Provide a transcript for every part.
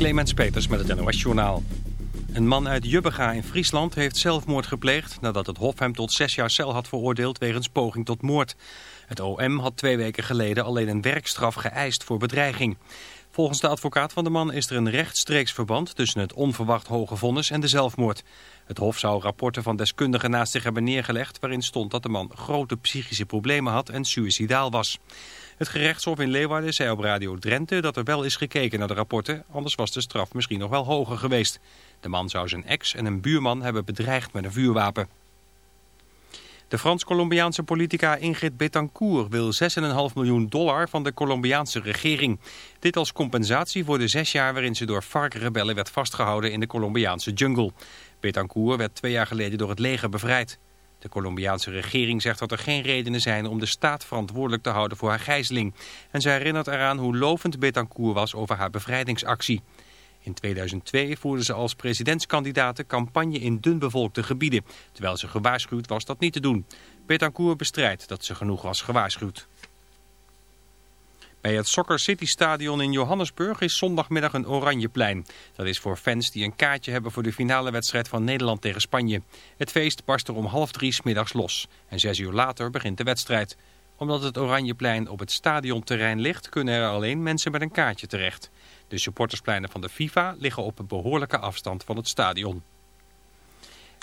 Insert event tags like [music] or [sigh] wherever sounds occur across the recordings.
Clemens Peters met het NOS Journaal. Een man uit Jubbega in Friesland heeft zelfmoord gepleegd... nadat het Hof hem tot zes jaar cel had veroordeeld wegens poging tot moord. Het OM had twee weken geleden alleen een werkstraf geëist voor bedreiging. Volgens de advocaat van de man is er een rechtstreeks verband... tussen het onverwacht hoge vonnis en de zelfmoord. Het Hof zou rapporten van deskundigen naast zich hebben neergelegd... waarin stond dat de man grote psychische problemen had en suïcidaal was. Het gerechtshof in Leeuwarden zei op Radio Drenthe dat er wel is gekeken naar de rapporten, anders was de straf misschien nog wel hoger geweest. De man zou zijn ex en een buurman hebben bedreigd met een vuurwapen. De Frans-Colombiaanse politica Ingrid Betancourt wil 6,5 miljoen dollar van de Colombiaanse regering. Dit als compensatie voor de zes jaar waarin ze door FARC-rebellen werd vastgehouden in de Colombiaanse jungle. Betancourt werd twee jaar geleden door het leger bevrijd. De Colombiaanse regering zegt dat er geen redenen zijn om de staat verantwoordelijk te houden voor haar gijzeling. En ze herinnert eraan hoe lovend Betancourt was over haar bevrijdingsactie. In 2002 voerde ze als presidentskandidaat campagne in dunbevolkte gebieden, terwijl ze gewaarschuwd was dat niet te doen. Betancourt bestrijdt dat ze genoeg was gewaarschuwd. Bij het Soccer City Stadion in Johannesburg is zondagmiddag een oranjeplein. Dat is voor fans die een kaartje hebben voor de finale wedstrijd van Nederland tegen Spanje. Het feest barst er om half drie smiddags los. En zes uur later begint de wedstrijd. Omdat het oranjeplein op het stadionterrein ligt, kunnen er alleen mensen met een kaartje terecht. De supporterspleinen van de FIFA liggen op een behoorlijke afstand van het stadion.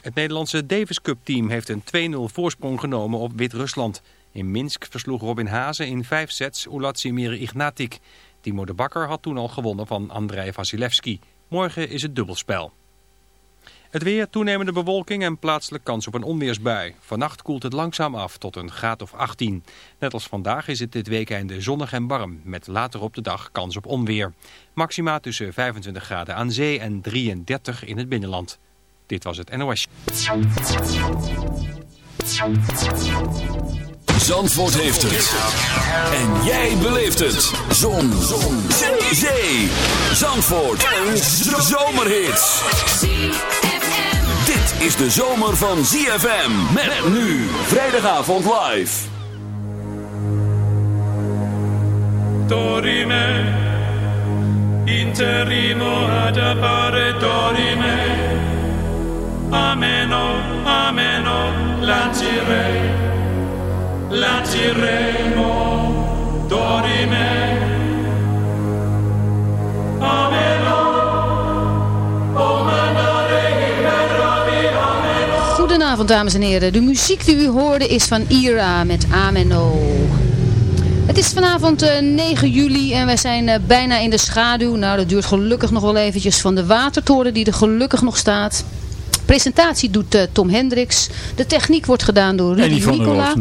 Het Nederlandse Davis Cup team heeft een 2-0 voorsprong genomen op Wit-Rusland. In Minsk versloeg Robin Hazen in vijf sets Ulatsimir Ignatik. Timo de Bakker had toen al gewonnen van Andrei Vasilevski. Morgen is het dubbelspel. Het weer, toenemende bewolking en plaatselijk kans op een onweersbui. Vannacht koelt het langzaam af tot een graad of 18. Net als vandaag is het dit weekend zonnig en warm, met later op de dag kans op onweer. Maxima tussen 25 graden aan zee en 33 in het binnenland. Dit was het NOS. Zandvoort heeft het. En jij beleeft het. Zon. Zon. Zee. Zandvoort. Een zomerhit. Dit is de zomer van ZFM. Met nu. Vrijdagavond live. Dorime. Interimo ad appare dorime. Ameno, ameno, lancirei. Lanciremo, dorime. Ameno, o manare ameno. Goedenavond dames en heren. De muziek die u hoorde is van Ira met Ameno. Het is vanavond eh, 9 juli en wij zijn eh, bijna in de schaduw. Nou, dat duurt gelukkig nog wel eventjes van de watertoren die er gelukkig nog staat. Presentatie doet eh, Tom Hendricks. De techniek wordt gedaan door Rudy Nicola.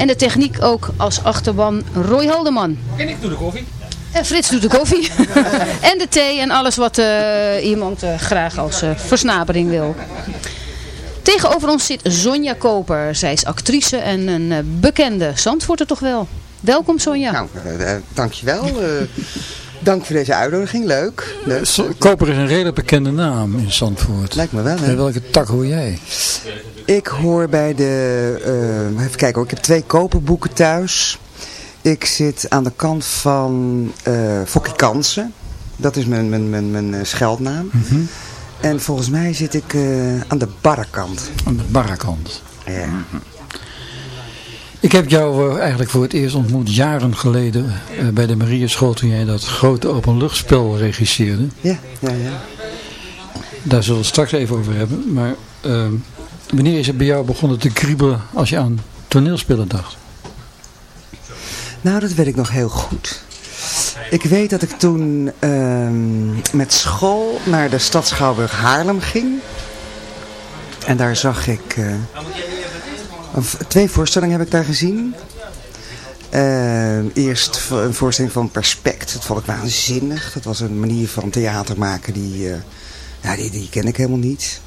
En de techniek ook als achterban Roy Haldeman. En ik doe de koffie. En Frits doet de koffie. [laughs] en de thee en alles wat eh, iemand eh, graag als eh, versnapering wil. Tegenover ons zit Sonja Koper. Zij is actrice en een eh, bekende Zandvoorter toch wel. Welkom Sonja. Nou, dankjewel. Dank voor deze uitnodiging. Leuk. Koper is een redelijk bekende naam in Zandvoort. Lijkt me wel, hè? En welke tak hoor jij? Ik hoor bij de... eh, even kijken hoor. Ik heb twee koperboeken thuis. Ik zit aan de kant van eh Fokkie Kansen. Dat is mijn, mijn, mijn, mijn eh, scheldnaam. Mhm. En volgens mij zit ik aan de barrekant. Aan de barrakant. Ja. Ik heb jou eh, eigenlijk voor het eerst ontmoet jaren geleden eh, bij de Marieschool toen jij dat grote openluchtspel regisseerde. Ja, ja, ja. Daar zullen we het straks even over hebben. Maar eh, wanneer is het bij jou begonnen te kriebelen als je aan toneelspelen dacht? Nou, dat weet ik nog heel goed. Ik weet dat ik toen ehm, met school naar de stad Schouwburg Haarlem ging. En daar zag ik... eh, twee voorstellingen heb ik daar gezien. Eh, eerst een voorstelling van Perspect. Dat vond ik waanzinnig. Dat was een manier van theater maken die... eh, ja, die, die ken ik helemaal niet.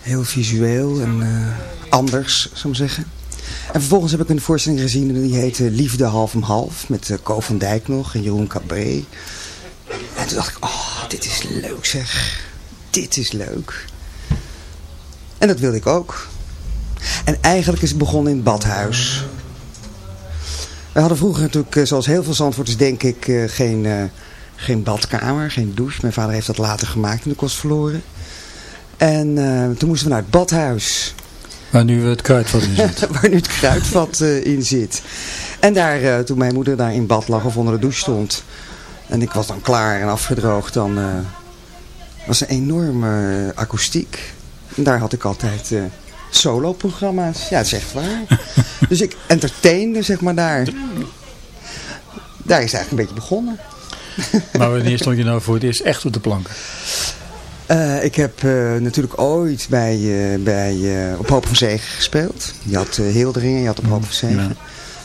Heel visueel en eh, anders, zou ik zeggen. En vervolgens heb ik een voorstelling gezien die heette Liefde half om half. Met uh, Ko van Dijk nog en Jeroen Cabré. En toen dacht ik, oh, dit is leuk zeg. Dit is leuk. En dat wilde ik ook. En eigenlijk is het begonnen in het badhuis. We hadden vroeger natuurlijk, eh, zoals heel veel Zandvoorters denk ik, eh, geen, eh, Geen badkamer, geen douche. Mijn vader heeft dat later gemaakt in de Kostverloren. En eh, toen moesten we naar het badhuis. Waar nu het kruidvat in zit. [laughs] waar nu het kruidvat uh, in zit. En daar, uh, toen mijn moeder daar in bad lag of onder de douche stond. En ik was dan klaar en afgedroogd. Dan was een enorme akoestiek. En daar had ik altijd solo-programma's. Ja, dat is echt waar. [laughs] dus ik entertainde, zeg maar, daar. Daar is eigenlijk een beetje begonnen. [laughs] maar wanneer stond je nou voor het eerst echt op de planken? Uh, ik heb uh, natuurlijk ooit bij, uh, bij op Hoop van Zegen gespeeld. Je had Hilderingen, je had op Hoop van Zegen. Ja.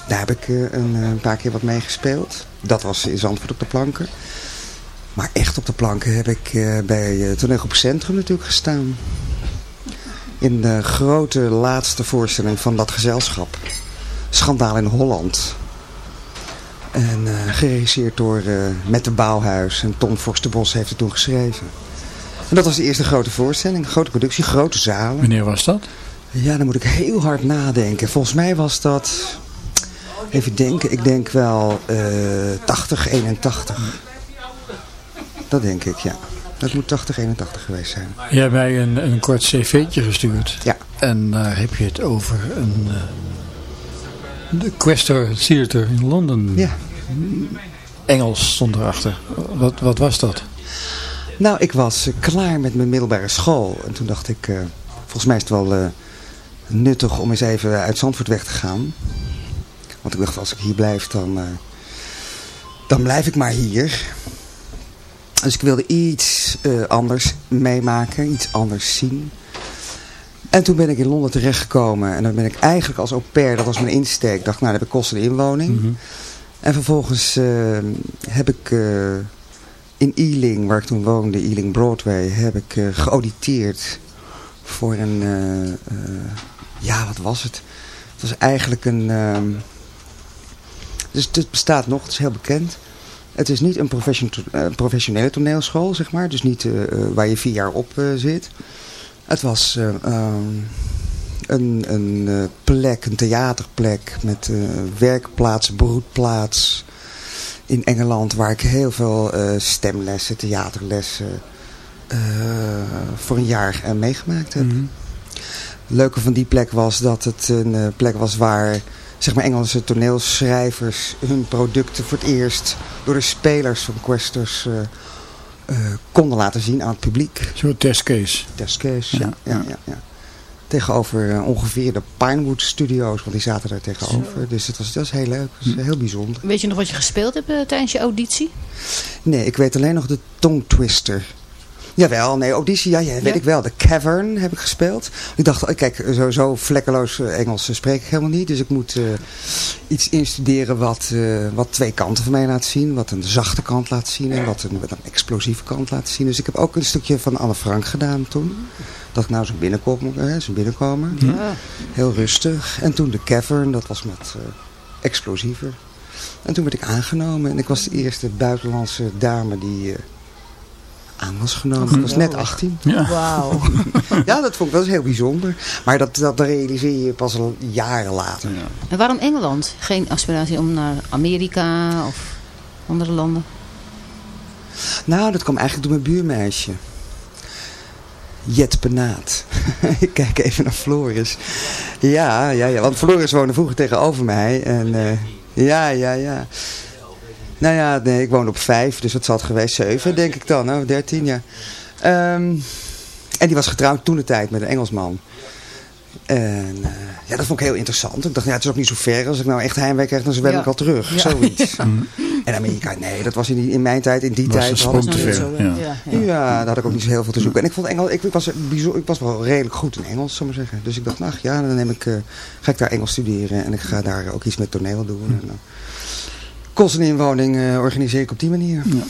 Daar heb ik een, een, paar keer wat mee gespeeld. Dat was in Zandvoort op de planken. Maar echt op de planken heb ik bij Toneelgroep Centrum natuurlijk gestaan. In de grote laatste voorstelling van dat gezelschap. Schandaal in Holland. En geregisseerd door Mette Bouwhuis. En Tom Forsterbos heeft het toen geschreven. En dat was de eerste grote voorstelling, grote productie, grote zalen. Wanneer was dat? Ja, dan moet ik heel hard nadenken. Volgens mij was dat, even denken, ik denk wel uh, 80, 81. Dat denk ik, ja. Dat moet 80, 81 geweest zijn. Je hebt mij een, een kort cv'tje gestuurd. Ja. En daar heb je het over een... Uh, de Questor Theater in Londen. Ja. Engels stond erachter. Wat, wat was dat? Nou, ik was klaar met mijn middelbare school. En toen dacht ik, uh, volgens mij is het wel nuttig om eens even uit Zandvoort weg te gaan. Want ik dacht, als ik hier blijf, dan, dan blijf ik maar hier. Dus ik wilde iets anders meemaken, iets anders zien. En toen ben ik in Londen terechtgekomen. En dan ben ik eigenlijk als au pair, dat was mijn insteek. dacht, nou, dan heb ik kosten inwoning. Mm -hmm. En vervolgens heb ik in Ealing, waar ik toen woonde, Ealing Broadway, heb ik uh, geauditeerd voor een, ja wat was het? Het was eigenlijk een, um, dus het bestaat nog, het is heel bekend. Het is niet een profession, professionele toneelschool, zeg maar, dus niet waar je vier jaar op zit. Het was um, een, een plek, een theaterplek met werkplaats, broedplaats in Engeland waar ik heel veel uh, stemlessen, theaterlessen uh, voor een jaar uh, meegemaakt heb. Mm -hmm. Het leuke van die plek was dat het een plek was waar zeg maar Engelse toneelschrijvers hun producten voor het eerst door de spelers van Questers konden laten zien aan het publiek. Zo'n testcase. Testcase, ja. ja, ja, ja, ja. Tegenover uh, ongeveer de Pinewood Studios, want die zaten daar tegenover. Zo. Dus het was, dat was heel leuk, dat was heel bijzonder. Weet je nog wat je gespeeld hebt uh, tijdens je auditie? Nee, ik weet alleen nog de Tongue Twister. Jawel, nee, auditie, ja, ja weet ja. ik wel. De Cavern heb ik gespeeld. Ik dacht, kijk, zo, zo vlekkeloos Engels spreek ik helemaal niet. Dus ik moet uh, iets instuderen wat, uh, wat twee kanten van mij laat zien. Wat een zachte kant laat zien en wat een, wat een explosieve kant laat zien. Dus ik heb ook een stukje van Anne Frank gedaan toen. Dat ik nou zo'n binnenkomer, hè, zo binnenkomer. Ja. Heel rustig. En toen de Cavern, dat was met uh, explosiever. En toen werd ik aangenomen. En ik was de eerste buitenlandse dame die aan was genomen. Ik was net 18. Ja. Wauw. [laughs] ja, dat vond ik wel eens heel bijzonder. Maar dat, dat realiseer je pas al jaren later. Ja. En waarom Engeland? Geen aspiratie om naar Amerika of andere landen? Nou, dat kwam eigenlijk door mijn buurmeisje. Jet Penaat. [laughs] ik kijk even naar Floris. Ja, ja, ja, want Floris woonde vroeger tegenover mij. En uh, ja, ja, ja. Nou ja, nee, ik woon op vijf, dus dat zal het geweest zeven, denk ik dan. Nou, dertien, ja. Um, en die was getrouwd toen de tijd met een Engelsman. En uh, ja, dat vond ik heel interessant. Ik dacht, ja, het is ook niet zo ver. Als ik nou echt heimwee krijg, dan ben ja. ik al terug. Ja. Zoiets. [laughs] en Amerika, nee, dat was in, die, in mijn tijd, in die was tijd. Was te ver. Zo, ja. Ja, ja. ja, daar had ik ook niet zo heel veel te zoeken. En ik vond Engels, ik, ik, was, bijzonder, ik was wel redelijk goed in Engels, zou maar zeggen. Dus ik dacht, nou ja, dan neem ik, uh, ga ik daar Engels studeren. En ik ga daar ook iets met toneel doen. Hm. En, uh, kosteninwoning uh, organiseer ik op die manier. Ja.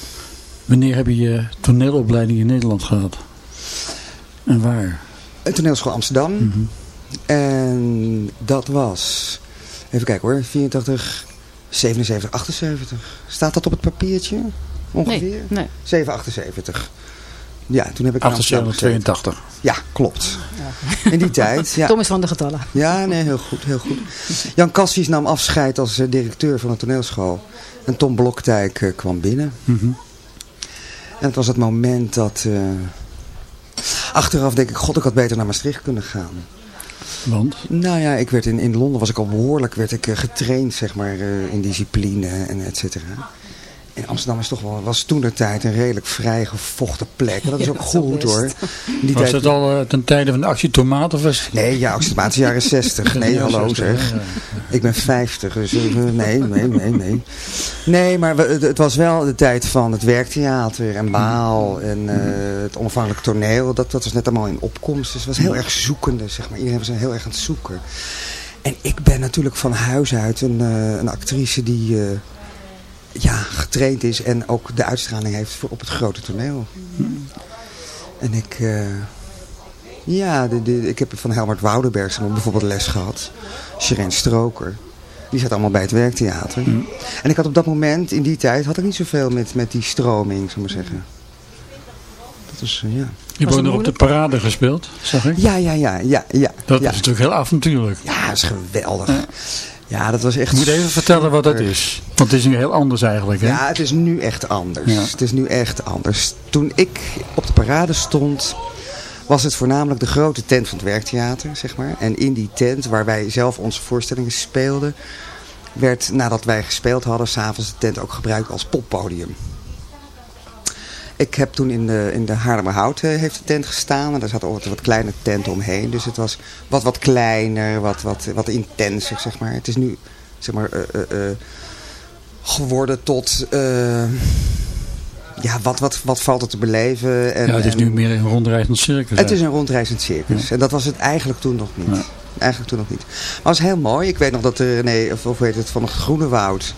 Wanneer heb je je toneelopleiding in Nederland gehad? En waar? Een toneelschool Amsterdam. Mm -hmm. En dat was, even kijken hoor, 84, 77, 78. Staat dat op het papiertje? Ongeveer? Nee. nee. 7, 78. Ja, toen heb ik 78, 82. Ja, klopt. Ja. In die tijd. Ja. Tom is van de getallen. Ja, nee, heel goed, heel goed. Jan Cassius nam afscheid als uh, directeur van de toneelschool. En Tom Bloktijk uh, kwam binnen. Mm -hmm. En het was het moment dat... eh, achteraf denk ik, god, ik had beter naar Maastricht kunnen gaan. Want? Nou ja, ik werd in, in Londen was ik al behoorlijk werd ik, eh, getraind, zeg maar, eh, in discipline en et cetera. En Amsterdam is toch wel, was toen de tijd een redelijk vrijgevochten plek. En dat is Ja, ook dat goed hoor. Die Was tijd- dat al eh, ten tijde van de actie Tomaat of was Nee, ja, Amsterdam jaren 60. Nee, Ja, hallo 60, zeg. ja, ja. Ik ben 50, dus eh, nee, nee, nee, nee. Nee, maar we- het- het was wel de tijd van het werktheater en baal en eh, het onafhankelijk toneel. Dat, dat was net allemaal in opkomst. Dus het was heel erg zoekende, zeg maar. Iedereen was heel erg aan het zoeken. En ik ben natuurlijk van huis uit een, eh, een actrice die eh, ja, getraind is en ook de uitstraling heeft voor op het grote toneel. En ik... eh, ja, de, de, ik heb van Helmert Woudenberg bijvoorbeeld les gehad. Sharon Stroker. Die zat allemaal bij het werktheater. En ik had op dat moment, in die tijd, had ik niet zoveel met, met die stroming, zou ik maar zeggen. Dat was, eh, ja. Je Was hebt ook het nog op de parade gespeeld, zag ik. Ja, ja, ja, ja, ja. Dat ja. is natuurlijk heel avontuurlijk. Ja, dat is geweldig. Ja, dat was echt... Je moet even vertellen wat dat is. Want het is nu heel anders eigenlijk. Hè? Ja, het is nu echt anders. Ja. Het is nu echt anders. Toen ik op de parade stond, was het voornamelijk de grote tent van het werktheater, zeg maar. En in die tent, waar wij zelf onze voorstellingen speelden, werd nadat wij gespeeld hadden, s'avonds de tent ook gebruikt als poppodium. Ik heb toen in de, in de Haarlemmerhout eh, heeft de tent gestaan. En daar zaten altijd wat kleine tenten omheen. Dus het was wat, wat kleiner, wat, wat, wat intenser, zeg maar. Het is nu, zeg maar, eh, eh, geworden tot... ja, wat, wat, wat valt er te beleven? En, ja, het is en- nu meer een rondreizend circus. het is een rondreizend circus. En dat was het eigenlijk toen nog niet. Ja. Eigenlijk toen nog niet. Maar het was heel mooi. Ik weet nog dat er, nee, of, of weet het, van het Groene Woud.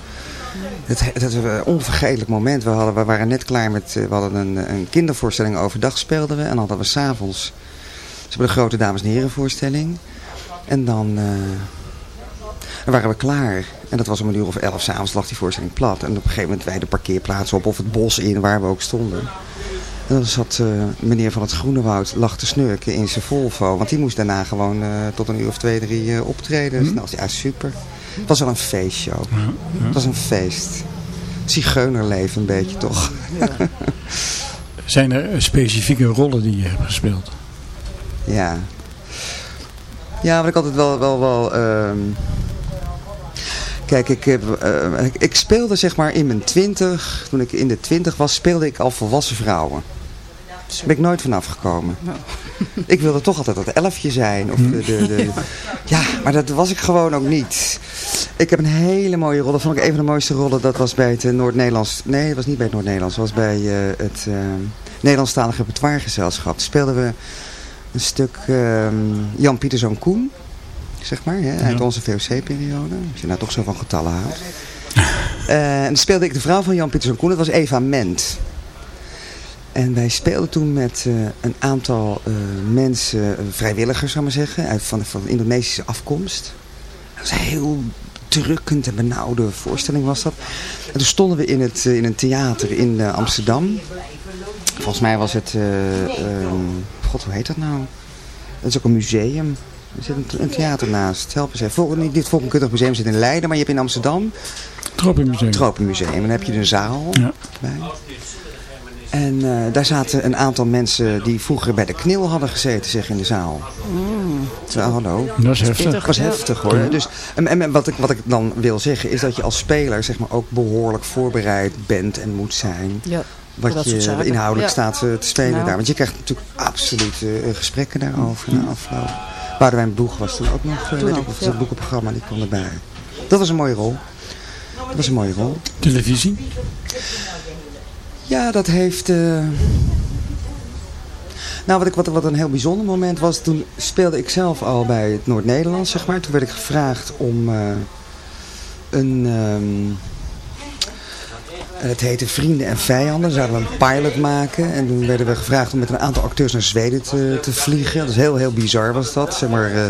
Het, het was een onvergetelijk moment. We, hadden, we waren net klaar met, eh, we hadden een, een kindervoorstelling overdag speelden we. En dan hadden we s'avonds, ze hebben de grote dames en heren voorstelling. En dan, eh, dan waren we klaar. En dat was om een uur of elf s'avonds lag die voorstelling plat. En op een gegeven moment wij de parkeerplaats op of het bos in waar we ook stonden. En dan zat eh, meneer van het Groenewoud lag te snurken in zijn Volvo. Want die moest daarna gewoon tot een uur of twee, drie optreden. Dus, nou, ja, super. Het was wel een feestshow. Het was een feest. Zigeunerleven een beetje toch. Zijn er eh, specifieke rollen die je hebt gespeeld? Ja. Ja, wat ik altijd wel... wel, wel ehm, Kijk, ik, heb, eh, ik speelde zeg maar in mijn twintig, toen ik in de twintig was, speelde ik al volwassen vrouwen. Daar ben ik nooit vanaf gekomen. [laughs] Ik wilde toch altijd dat elfje zijn. Of de, de, de, [laughs] ja, maar dat was ik gewoon ook niet. Ik heb een hele mooie rol. Dat vond ik een van de mooiste rollen. Dat was bij het eh, Noord-Nederlands... Nee, dat was niet bij het Noord-Nederlands. Dat was bij eh, het eh Nederlandstalige repertoiregezelschap. Speelden we een stuk ehm, Jan Pieterszoon Koen. Zeg maar, hè, uit Ja. onze VOC-periode. Als je nou toch zo van getallen houdt. [laughs] Eh, en dan speelde ik de vrouw van Jan Pieterszoon Koen. Dat was Eva Ment. En wij speelden toen met eh, een aantal eh, mensen, eh, vrijwilligers zou ik maar zeggen, uit, van, van Indonesische afkomst. Dat was een heel drukkend en benauwde voorstelling was dat. En toen stonden we in, het, in een theater in Amsterdam. Volgens mij was het, eh, ehm, god hoe heet dat nou? Dat is ook een museum. Er zit een, een theater naast. Help eens even. Dit Volkenkundig Museum zit in Leiden, maar je hebt in Amsterdam Tropenmuseum. het Tropenmuseum. En dan heb je een zaal Ja. bij. En eh, daar zaten een aantal mensen die vroeger bij de knil hadden gezeten, zeg in de zaal. Zo, hallo. Dat is heftig. Dat was heftig hoor. Dus, en, en wat, ik, wat ik dan wil zeggen is dat je als speler zeg maar, ook behoorlijk voorbereid bent en moet zijn. Ja. Wat je inhoudelijk Ja. staat eh, te spelen Nou. daar. Want je krijgt natuurlijk absoluut eh, gesprekken daarover na afloop. Boudewijn Boeg was toen ook nog, eh, weet ook, ik, of ja. het boekenprogramma, die kwam erbij. Dat was een mooie rol. Dat was een mooie rol. Televisie. Ja, dat heeft... eh, Nou, wat, ik, wat, wat een heel bijzonder moment was, toen speelde ik zelf al bij het Noord-Nederlands, zeg maar. Toen werd ik gevraagd om eh, een... ehm, het heette Vrienden en Vijanden. Zouden we een pilot maken. En toen werden we gevraagd om met een aantal acteurs naar Zweden te, te vliegen. Dat is heel, heel bizar was dat. Zeg maar, eh,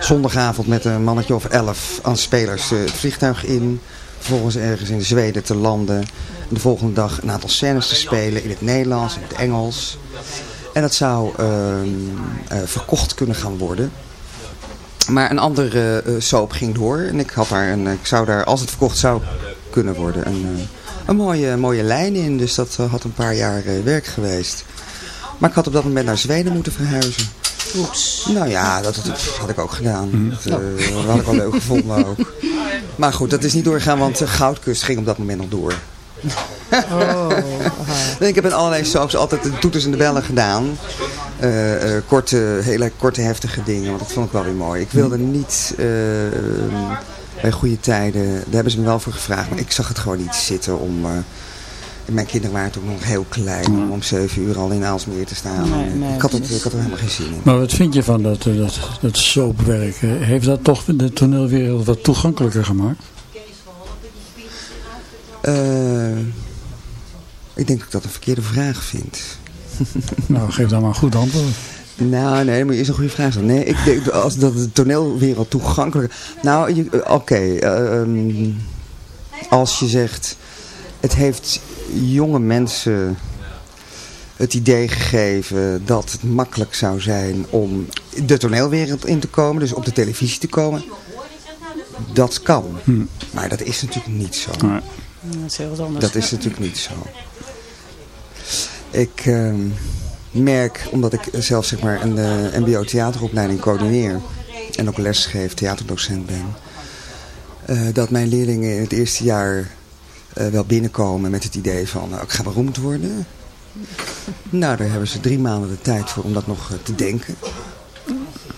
zondagavond met een mannetje of elf aan spelers het vliegtuig in. Vervolgens ergens in Zweden te landen. En de volgende dag een aantal scènes te spelen in het Nederlands, in het Engels. En dat zou ehm, eh, verkocht kunnen gaan worden. Maar een andere eh, soap ging door. En ik, had daar een, ik zou daar, als het verkocht zou kunnen worden, een, eh, een mooie, mooie lijn in. Dus dat had een paar jaar eh, werk geweest. Maar ik had op dat moment naar Zweden moeten verhuizen. Oeps. Nou ja, dat, dat had ik ook gedaan. Dat, eh, dat had ik wel leuk gevonden ook. Maar goed, dat is niet doorgegaan, want de Goudkust ging op dat moment nog door. En [laughs] ik heb in allerlei soaps altijd de toeters en de bellen gedaan. Eh, eh, korte, hele korte, heftige dingen, want dat vond ik wel weer mooi. Ik wilde niet eh, bij goede tijden, daar hebben ze me wel voor gevraagd, maar ik zag het gewoon niet zitten om... mijn kinderen waren toen nog heel klein om om zeven uur al in Aalsmeer te staan. Nee, nee, ik, had het, ik had er helemaal geen zin in. Maar wat vind je van dat, eh, dat, dat soapwerk? Eh, Heeft dat toch de toneelwereld wat toegankelijker gemaakt? Eh, ik denk dat ik dat een verkeerde vraag vind. [laughs] Nou, geef dan maar een goed antwoord. Nou, nee, maar is een goede vraag. Nee, ik denk als dat de toneelwereld toegankelijk... Nou, je- oké. eh, ehm, als je zegt... Het heeft jonge mensen het idee gegeven dat het makkelijk zou zijn om de toneelwereld in te komen. Dus op de televisie te komen. Dat kan. Maar dat is natuurlijk niet zo. Nee. Dat is heel wat anders. Dat is natuurlijk niet zo. Ik ehm, merk, omdat ik zelf zeg maar een eh, mbo theateropleiding coördineer en ook lesgeef, theaterdocent ben, eh, dat mijn leerlingen in het eerste jaar wel binnenkomen met het idee van nou, ik ga beroemd worden. Nou, daar hebben ze drie maanden de tijd voor om dat nog eh, te denken.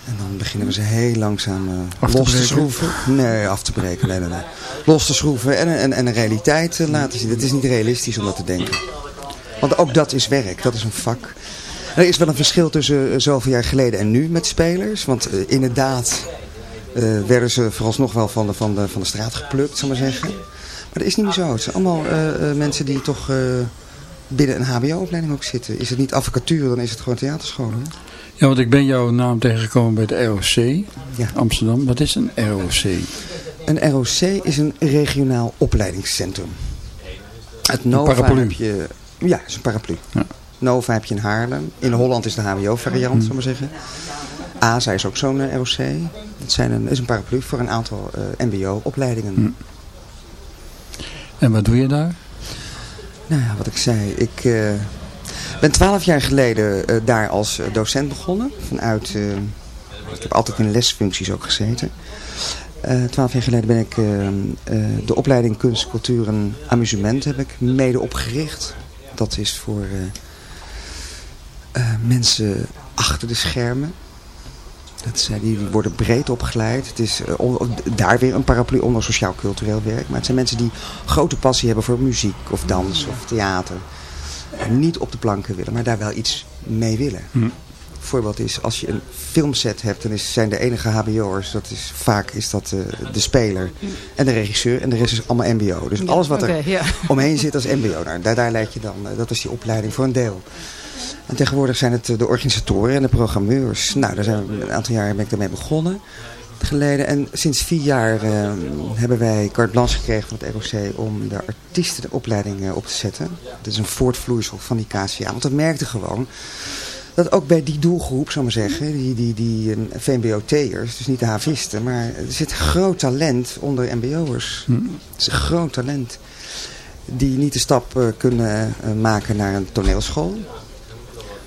En dan beginnen we ze heel langzaam eh, Af te los te schroeven. Nee, af te breken. Nee, nee, nee. Los te schroeven en, en, en een realiteit te laten zien. Het is niet realistisch om dat te denken. Want ook dat is werk, dat is een vak. Er is wel een verschil tussen eh, zoveel jaar geleden en nu met spelers. Want eh, inderdaad eh, werden ze vooralsnog wel van de, van, de, van de straat geplukt, zal ik maar zeggen. Maar dat is niet meer zo. Het zijn allemaal eh, eh, mensen die toch eh, binnen een hbo-opleiding ook zitten. Is het niet advocatuur, dan is het gewoon theaterschool. Hè? Ja, want ik ben jouw naam tegengekomen bij de ROC Ja. Amsterdam. Wat is een ROC? Een ROC is een regionaal opleidingscentrum. Het Nova paraplu. heb je... Ja, het is een paraplu. Ja. Nova heb je in Haarlem. In Holland is de HBO-variant, zal ik maar zeggen. ASA is ook zo'n ROC. Het zijn een, is een paraplu voor een aantal mbo-opleidingen. En wat doe je daar? Nou ja, wat ik zei. Ik eh, ben twaalf jaar geleden eh, daar als eh, docent begonnen. Vanuit, ik heb altijd in lesfuncties ook gezeten. Twaalf jaar geleden ben ik de opleiding kunst, cultuur en amusement heb ik mede opgericht. Dat is voor mensen achter de schermen. Dat zijn, die, die worden breed opgeleid. Het is eh, daar weer een paraplu onder sociaal-cultureel werk. Maar het zijn mensen die grote passie hebben voor muziek of dans of theater. Niet op de planken willen, maar daar wel iets mee willen. Voorbeeld is, als je een filmset hebt, dan is, zijn de enige hbo'ers, dat is, vaak is dat eh, de speler en de regisseur. En de rest is allemaal mbo. Dus alles wat er omheen zit als mbo. Nou, daar, daar leid je dan, eh, dat is die opleiding voor een deel. En tegenwoordig zijn het eh, de organisatoren en de programmeurs. Nou, daar zijn we, een aantal jaar ben ik daarmee begonnen. Geleden. En sinds vier jaar eh, hebben wij carte blanche gekregen van het ROC om de artiestenopleiding eh, op te zetten. Dat is een voortvloeisel van die KCA. Want we merkten gewoon dat ook bij die doelgroep, zou maar zeggen, die, die, die eh, VMBOT'ers, dus niet de havisten, maar er zit groot talent onder MBO'ers. Het is een groot talent die niet de stap eh, kunnen maken naar een toneelschool.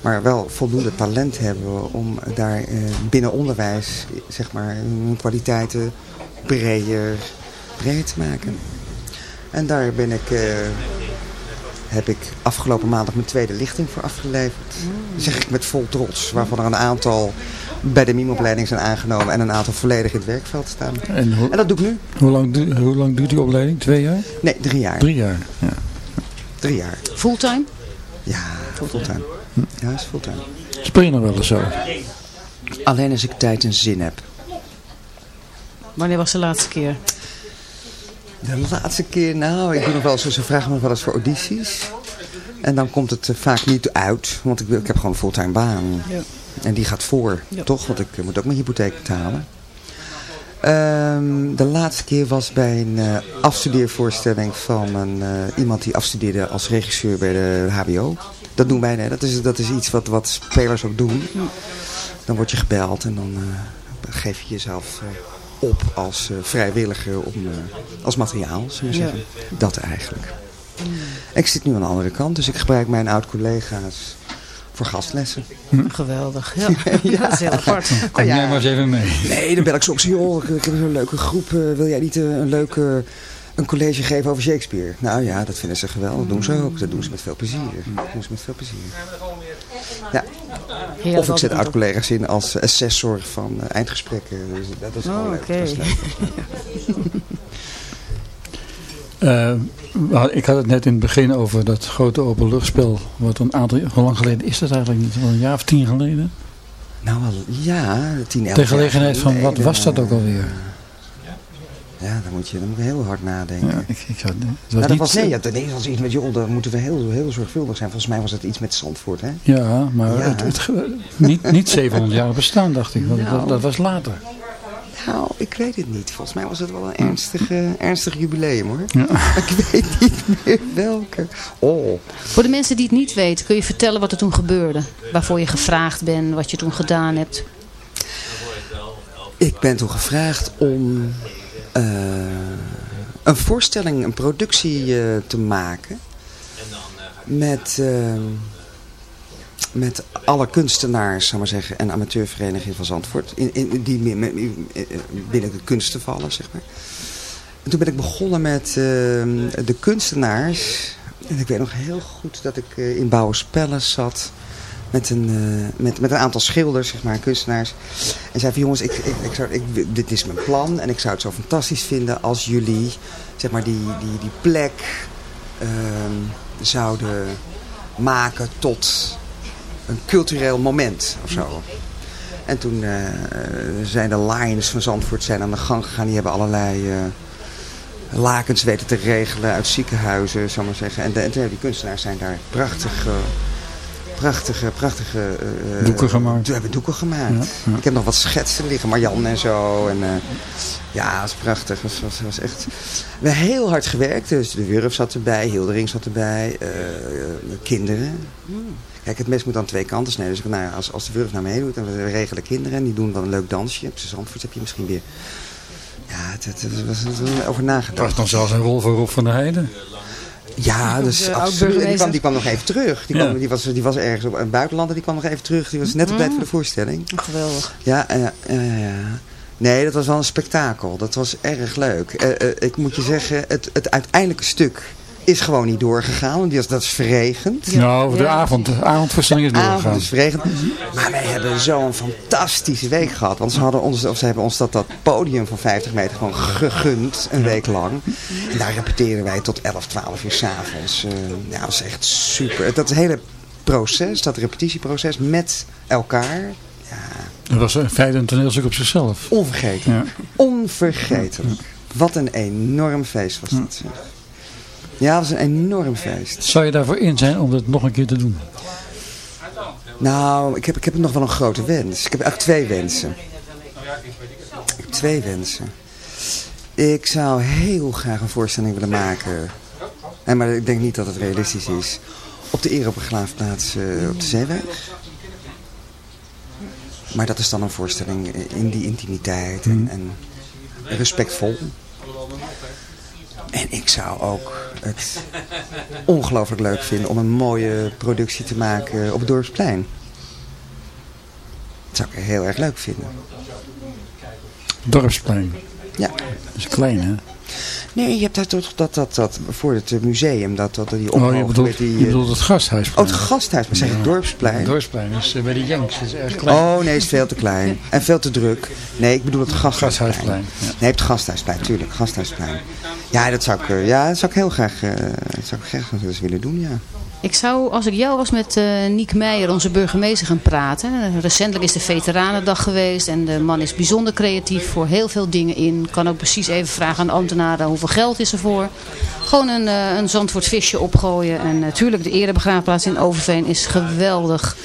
Maar wel voldoende talent hebben om daar eh, binnen onderwijs zeg maar, hun kwaliteiten breder, breder te maken. En daar ben ik, eh, heb ik afgelopen maandag mijn tweede lichting voor afgeleverd. Dat zeg ik met vol trots. Waarvan er een aantal bij de mimopleiding zijn aangenomen en een aantal volledig in het werkveld staan. En hoe, En dat doe ik nu? hoe, lang, du- hoe lang duurt die opleiding? Twee jaar? Nee, drie jaar. Drie jaar. Ja. Drie jaar. Fulltime? Ja, fulltime. Ja, is fulltime. Speel je nog wel eens zo? Alleen als ik tijd en zin heb. Wanneer was de laatste keer? De laatste keer, nou, ik doe nog wel eens, ze vragen me nog wel eens voor audities. En dan komt het eh, vaak niet uit, want ik, wil- ik heb gewoon een fulltime baan. Ja. En die gaat voor, Ja. toch? Want ik eh, moet ook mijn hypotheek betalen. Ehm, de laatste keer was bij een eh, afstudeervoorstelling van een, eh, iemand die afstudeerde als regisseur bij de HBO. Dat doen wij, nee. Dat is, dat is iets wat, wat spelers ook doen. Dan word je gebeld en dan eh, geef je jezelf op als vrijwilliger om, als materiaal, zullen we Ja. zeggen. Dat eigenlijk. Ik zit nu aan de andere kant, dus ik gebruik mijn oud-collega's voor gastlessen. Geweldig. [laughs] [laughs] Ja. dat is heel apart. Kom ja. jij maar eens even mee. Nee, dan bel ik soms, joh, ik, ik heb zo'n leuke groep. eh, wil jij niet eh, een leuke een college geven over Shakespeare? Nou ja, dat vinden ze geweldig. Dat doen ze ook. Dat doen ze met veel plezier. Dat doen ze met veel plezier. Ja. Of ik zet ook. oud-collega's in als assessor van eh, eindgesprekken. Dus dat is gewoon Oh, leuk. oké. Dat is leuk. [laughs] Eh, nou, ik had het net in het begin over dat grote openluchtspel. Wat een aantal, hoe lang geleden is dat eigenlijk niet? Wel een jaar of tien geleden? Nou, ja, 10, 11 Ter gelegenheid van, wat was dat ook eh, alweer? Ja, dan moet je, dan moet je heel hard nadenken. Ja, ik, ik, had- het was Nou, dat niet- was nee, ja, nee, dat was iets met joh, daar moeten we heel, heel zorgvuldig zijn. Volgens mij was het iets met Zandvoort, hè? Ja, maar Ja. Het, niet, niet 700 jaar bestaan, dacht ik. Want dat, dat was later. Nou, ik weet het niet. Volgens mij was het wel een ernstige, ernstig jubileum, hoor. Ja. [laughs] Ik weet niet meer welke. Oh, Voor de mensen die het niet weten, kun je vertellen wat er toen gebeurde? Waarvoor je gevraagd bent, wat je toen gedaan hebt. ik ben toen gevraagd om eh, een voorstelling, een productie eh, te maken. Met, eh, met alle kunstenaars, zal maar zeggen, en amateurvereniging van Zandvoort. In, die eh, binnen de kunsten vallen, zeg maar. En toen ben ik begonnen met eh, de kunstenaars. En ik weet nog heel goed dat ik eh, in Bouwers Palace zat. Met een, eh, met, met een aantal schilders, zeg maar, kunstenaars. En zei van jongens, ik, ik, zou, ik, dit is mijn plan. En ik zou het zo fantastisch vinden als jullie zeg maar, die, die, die plek ehm, zouden maken tot een cultureel moment of zo. En toen eh, zijn de Lions van Zandvoort zijn aan de gang gegaan. Die hebben allerlei eh, lakens weten te regelen uit ziekenhuizen, zal maar zeggen. En, de, en toen hebben die kunstenaars zijn daar prachtig... eh, prachtige, prachtige... eh, Doeken gemaakt. Toen hebben we doeken gemaakt. Ja, ja. Ik heb nog wat schetsen liggen, Marjan en zo. En, eh, ja, dat is prachtig. Dat was, was, was echt... We hebben heel hard gewerkt. Dus de Wurf zat erbij, Hildering zat erbij, kinderen. Kijk, het mes moet aan twee kanten snijden. Dus nou ja, als, als de Wurf naar meedoet, dan we regelen kinderen. En die doen dan een leuk dansje. Op Zandvoort heb je misschien weer... Ja, het, het, het was er was over Er nagedacht. was nog zelfs een rol voor Rob van der Heijden. Ja, dus absoluut. En Die kwam, die kwam nog even terug. Die, Ja. die, was, die was ergens op een buitenland en die kwam nog even terug. Die was net op tijd voor de voorstelling. Geweldig. Ja, eh, eh, ja. Nee, dat was wel een spektakel. Dat was erg leuk. Eh, eh, ik moet je zeggen, het, het uiteindelijke stuk is gewoon niet doorgegaan. Want die was, dat is verregend. Nou, de Ja. avond, de is avond doorgegaan. is verregend. Maar wij hebben zo'n fantastische week gehad. Want ze, hadden ons, of ze hebben ons dat, dat podium van 50 meter gewoon gegund. Een week lang. En daar repeteren wij tot 11, 12 uur s'avonds. Uh, ja, dat was echt super. Dat hele proces, dat repetitieproces met elkaar. Ja, Dat was in feite een toneelstuk op zichzelf. onvergetelijk. Ja. Onvergetelijk. Wat een enorm feest was dat. Ja, het was een enorm feest. Zou je daarvoor in zijn om dat nog een keer te doen? Nou, ik heb, ik heb nog wel een grote wens. Ik heb eigenlijk twee wensen. Ik heb twee wensen. Ik zou heel graag een voorstelling willen maken. En, maar ik denk niet dat het realistisch is. Op de erebegraafplaats eh op de Zeeweg. Maar dat is dan een voorstelling in die intimiteit en, en respectvol. En ik zou ook het ongelooflijk leuk vinden om een mooie productie te maken op het Dorpsplein. Dat zou ik heel erg leuk vinden. Dorpsplein. Ja. Dat is klein, hè? Nee, je hebt daar toch dat, dat, dat voor het museum, dat, dat die Oh, je bedoelt, met die... je bedoelt het gasthuis. Oh, het gasthuis, maar zeg ik dorpsplein? Het dorpsplein is eh, bij de Jenks. Is erg klein. Oh nee, het is veel te klein. En veel te druk. Nee, ik bedoel het gasthuisplein. Gasthuisplein, ja. Nee, het gasthuisplein, tuurlijk. Gasthuisplein. Ja, dat zou ik, eh, ja, dat zou ik heel graag, eh, dat zou ik graag eens willen doen, ja. Ik zou, als ik jou was, met eh Niek Meijer, onze burgemeester, gaan praten. Recentelijk is de Veteranendag geweest en de man is bijzonder creatief voor heel veel dingen in. Kan ook precies even vragen aan de ambtenaren hoeveel geld is er voor. Gewoon een, eh, een opgooien. En natuurlijk de erebegraafplaats in Overveen is geweldig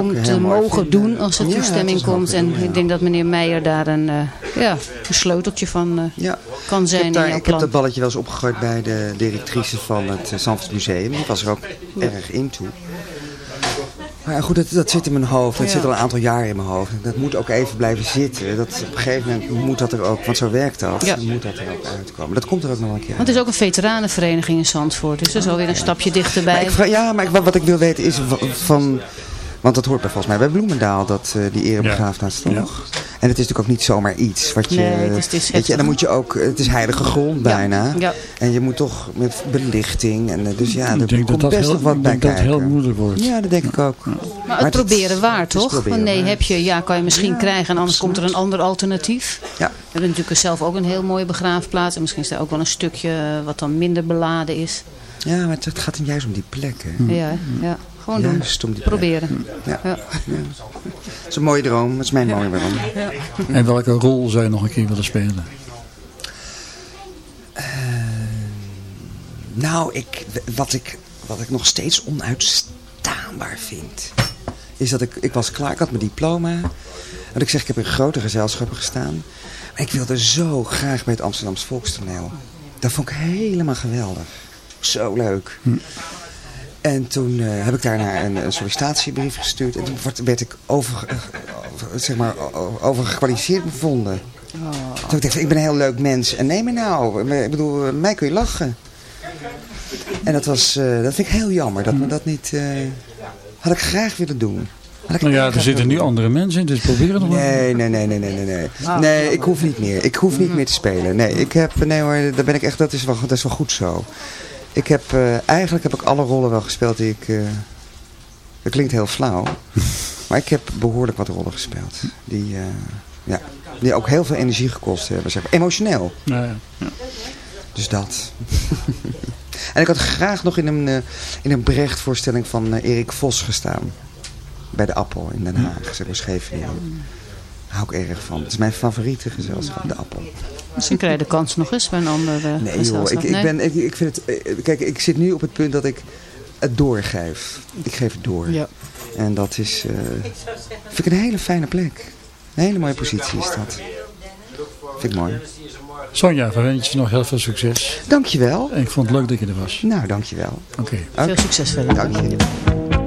om te mogen vinden. doen als er toestemming komt. En ik denk dat meneer Meijer daar een, eh, ja, een sleuteltje van eh, Ja. kan Ik zijn heb, daar, in jouw ik heb dat balletje wel eens opgegooid bij de directrice van het uh, Zandvoort Museum. Die was er ook erg into. Maar ja, goed, dat, dat zit in mijn hoofd. Dat Ja. zit al een aantal jaar in mijn hoofd. Dat moet ook even blijven zitten. Dat, op een gegeven moment moet dat er ook, want zo werkt dat. Ja. Moet dat er ook uitkomen. Dat komt er ook nog een keer Want het is ook een veteranenvereniging in Zandvoort. Dus dat is alweer een stapje Maar dichterbij. ik ja, maar ik, wat, wat ik wil weten is van... Want dat hoort bij, volgens mij bij Bloemendaal, dat, eh, die erebegraafplaats toch? Ja. En het is natuurlijk ook niet zomaar iets wat je... Nee, het is- het is weet je, en dan moet je ook... Het is heilige grond bijna. Ja. En je moet toch met belichting. En, eh, dus ja, er ik komt dat, best heel, nog wat ik bij denk dat heel moeilijk wordt. Ja, dat denk ik ook. Maar Maar het het- proberen waar, het is toch? proberen nee, heb je, ja, kan je misschien Ja, krijgen en anders komt er een ander alternatief. Ja. We hebben natuurlijk zelf ook een heel mooie begraafplaats. En misschien is daar ook wel een stukje eh, wat dan minder beladen is. Ja, maar het, het gaat hem juist om die plekken. Ja, ja, gewoon doen. Juist om die plekken. Proberen. Ja. Ja. Dat is een mooie droom. Dat is mijn mooie droom. En welke rol zou je nog een keer willen spelen? Nou, ik, wat, ik, wat ik nog steeds onuitstaanbaar vind... is dat ik... Ik was klaar, ik had mijn diploma. En ik zeg, ik heb in grote gezelschappen gestaan. Maar ik wilde zo graag bij het Amsterdamse Volkstoneel. Dat vond ik helemaal geweldig. Zo leuk. En toen eh, heb ik daarna een, een sollicitatiebrief gestuurd. En toen werd, werd ik over, eh, zeg maar, o- over gekwalificeerd bevonden. Toen dacht ik, ik ben een heel leuk mens. En nee, maar nou, ik bedoel, mij kun je lachen. En dat, was, eh, dat vind ik heel jammer. Dat me dat niet... eh, had ik graag willen doen. Nou ja, er zitten nu andere mensen in, dus probeer het nog maar. Nee, nee, nee, nee, nee, nee. Nee, nee ik hoef niet meer. Ik hoef niet meer te spelen. Nee, ik heb, nee hoor, daar ben ik echt, dat is wel, dat is wel goed zo. Ik heb, eh, eigenlijk heb ik alle rollen wel gespeeld die ik, eh, dat klinkt heel flauw. [laughs] maar ik heb behoorlijk wat rollen gespeeld. Die, eh, ja, die ook heel veel energie gekost hebben, zeg maar. Emotioneel. Nou ja. Dus dat. [laughs] en ik had graag nog in een, eh, in een Brecht-voorstelling van eh, Erik Vos gestaan. Bij de Appel in Den Haag, zeg maar Scheveningen. Daar hou ik erg van. Het is mijn favoriete gezelschap, de Appel. Misschien krijg je de kans nog eens bij een ander eh, Nee joh, ik, ik, ben, ik, ik vind het... eh, Kijk, ik zit nu op het punt dat ik het doorgeef. Ik geef het door. Ja. En dat is... eh, vind ik een hele fijne plek. Een hele mooie positie is dat. Vind ik mooi. Sonja, we wensen je nog heel veel succes. Dankjewel. En ik vond het leuk dat je er was. Nou, dankjewel. Oké. Veel succes verder. Dank je.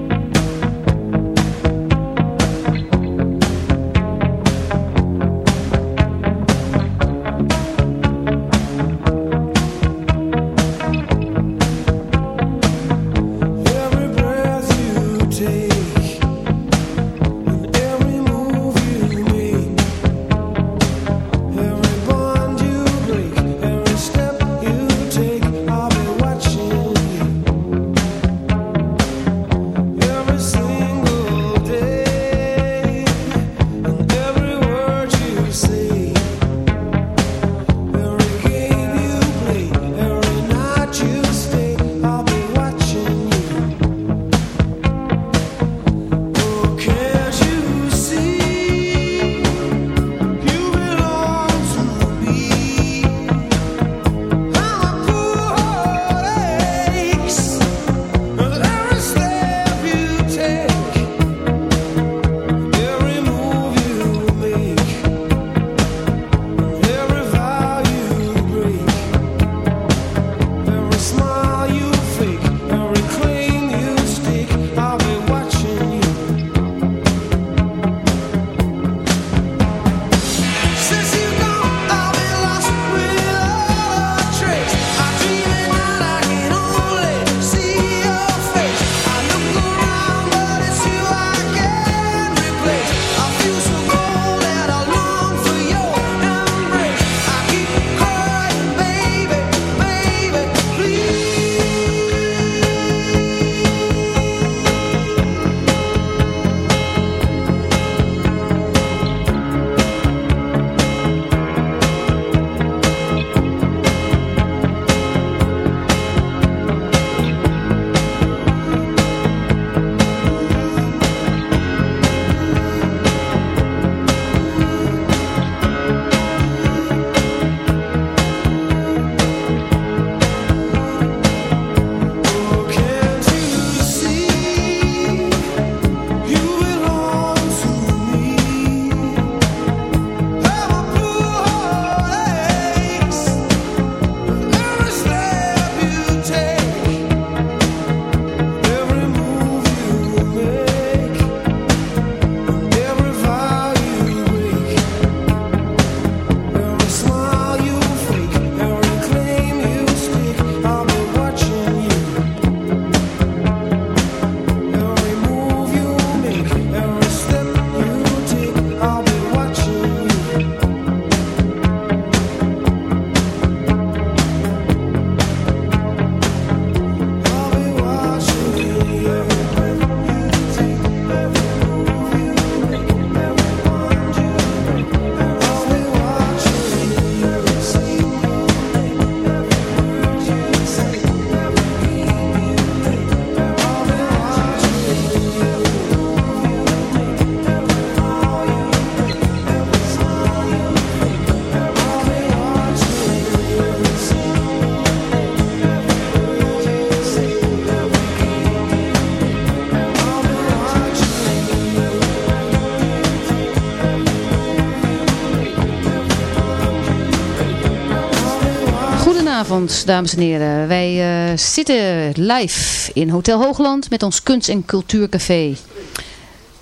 Dames en heren. Wij eh, zitten live in Hotel Hoogland met ons kunst- en cultuurcafé.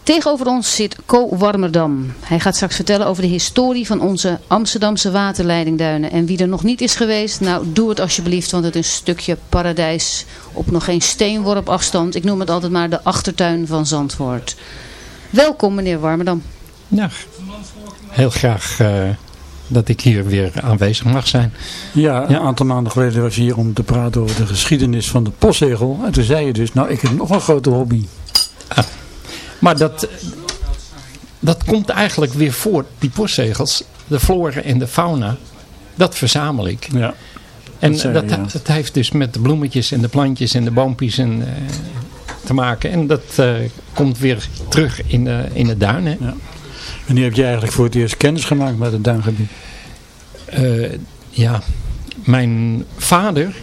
Tegenover ons zit Co Warmerdam. Hij gaat straks vertellen over de historie van onze Amsterdamse waterleidingduinen. En wie er nog niet is geweest, nou doe het alsjeblieft, want het is een stukje paradijs op nog geen steenworp afstand. Ik noem het altijd maar de achtertuin van Zandvoort. Welkom meneer Warmerdam. Ja, heel graag eh, dat ik hier weer aanwezig mag zijn. Ja, een Ja. aantal maanden geleden was je hier om te praten over de geschiedenis van de postzegel. En toen zei je dus, nou ik heb nog een grote hobby. Maar dat, dat komt eigenlijk weer voort, die postzegels, de flora en de fauna, dat verzamel ik. Ja. En dat ja. heeft dus met de bloemetjes en de plantjes en de boompjes en, eh, te maken. En dat eh, komt weer terug in, de, in het duin. Hè. Wanneer heb je eigenlijk voor het eerst kennis gemaakt met het duingebied? Eh, ja, mijn vader,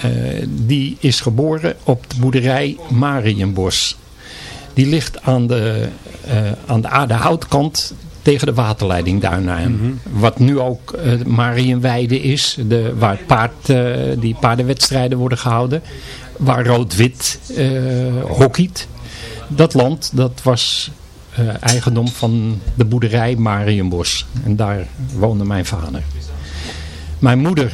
eh, die is geboren op de boerderij Marienbos. Die ligt aan de, eh aan de Aardehoutkant tegen de waterleidingduinen aan. Wat nu ook eh Marienweide is, de, waar paard, die paardenwedstrijden worden gehouden. Waar rood-wit hockeyt. Dat land, dat was eigendom van de boerderij Marienbos. En daar woonde mijn vader. Mijn moeder,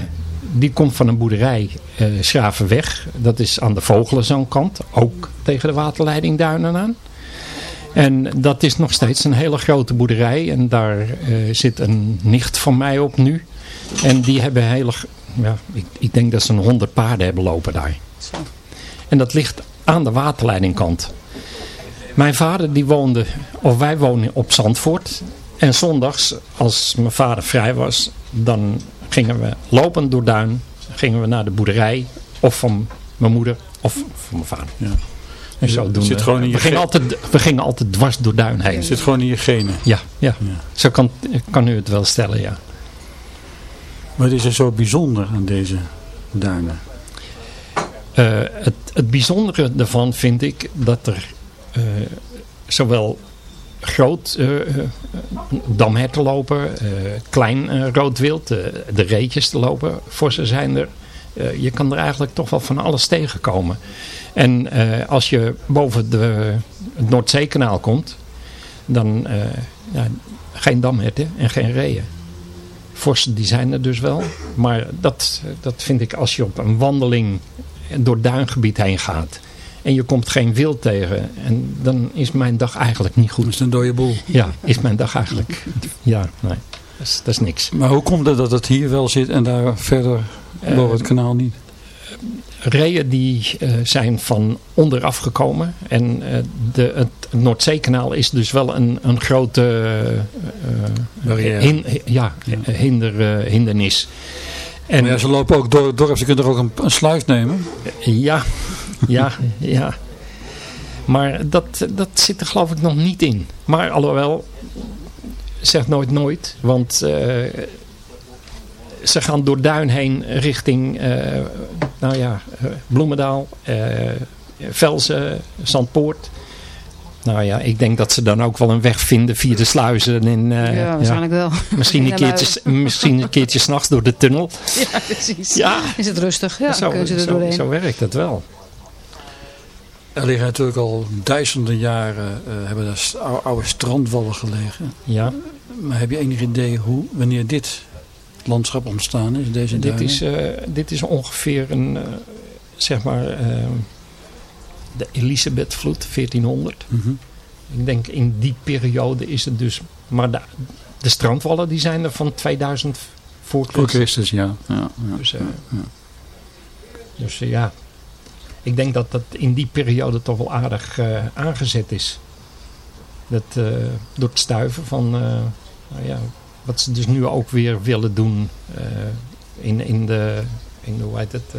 die komt van een boerderij eh Schravenweg. Dat is aan de Vogelenzangkant, ook tegen de waterleidingduinen aan. En dat is nog steeds een hele grote boerderij. En daar eh, zit een nicht van mij op nu. En die hebben hele... g- Ja, ik, ik denk dat ze een honderd paarden hebben lopen daar. En dat ligt aan de waterleidingkant. Mijn vader die woonde, of wij wonen op Zandvoort. En zondags, als mijn vader vrij was, dan gingen we lopend door Duin. Gingen we naar de boerderij, of van mijn moeder, of van mijn vader. Ja. En zo doen zit we. gewoon in je we, gingen ge- altijd, we gingen altijd dwars door Duin heen. Het zit gewoon in je genen. Ja, ja. Ja. zo kan, kan u het wel stellen, ja. Wat is er zo bijzonder aan deze duinen? Eh, het, het bijzondere daarvan vind ik dat er zowel groot eh, eh, damherten lopen, eh, klein eh, rood wild, eh, de reetjes te lopen, vossen zijn er. Eh, je kan er eigenlijk toch wel van alles tegenkomen. En eh, als je boven de, het Noordzeekanaal komt, dan eh, ja, geen damherten en geen reeën. Vossen die zijn er dus wel. Maar dat, dat vind ik als je op een wandeling door duingebied heen gaat. En je komt geen wild tegen. En dan is mijn dag eigenlijk niet Dat goed. is een dode boel. Ja, is mijn dag eigenlijk. Ja, nee. Dat is, dat is niks. Maar hoe komt het dat het hier wel zit en daar verder Eh, boven het kanaal niet? Reeën die eh, zijn van onderaf gekomen. En eh, de, het Noordzeekanaal is dus wel een, een grote Barrière. hin- ja, hinder, hindernis. En, Maar ja, ze lopen ook door het dorp. Ze kunnen er ook een, een sluis nemen. Ja, [laughs] ja, ja. Maar dat, dat zit er geloof ik nog niet in. Maar alhoewel, zeg nooit nooit. Want eh, ze gaan door Duin heen richting eh, nou ja, eh, Bloemendaal, eh, Velzen, Zandpoort. Nou ja, ik denk dat ze dan ook wel een weg vinden via de sluizen. In, eh, ja, waarschijnlijk wel. Misschien, [laughs] een keertje, misschien een keertje [laughs] s'nachts door de tunnel. Ja, precies. Ja, Is het rustig? Ja, dan zo, kunnen ze er zo, doorheen. zo werkt het wel. Er liggen natuurlijk al duizenden jaren eh, hebben ou- oude strandwallen gelegen. Ja. Maar heb je enig idee hoe, wanneer dit landschap ontstaan is, deze Dit duinen? is, eh, dit is ongeveer een, eh, zeg maar, de Elisabethvloed, 1400. Mhm. Ik denk in die periode is het dus, maar de, de strandwallen die zijn er van 2000 voor Voor Christus. Christus, ja. ja, ja. Dus, eh, dus ja, ik denk dat dat in die periode toch wel aardig eh, aangezet is. Dat, eh, door het stuiven van, eh, nou ja, wat ze dus nu ook weer willen doen in, in de, in de, hoe heet het,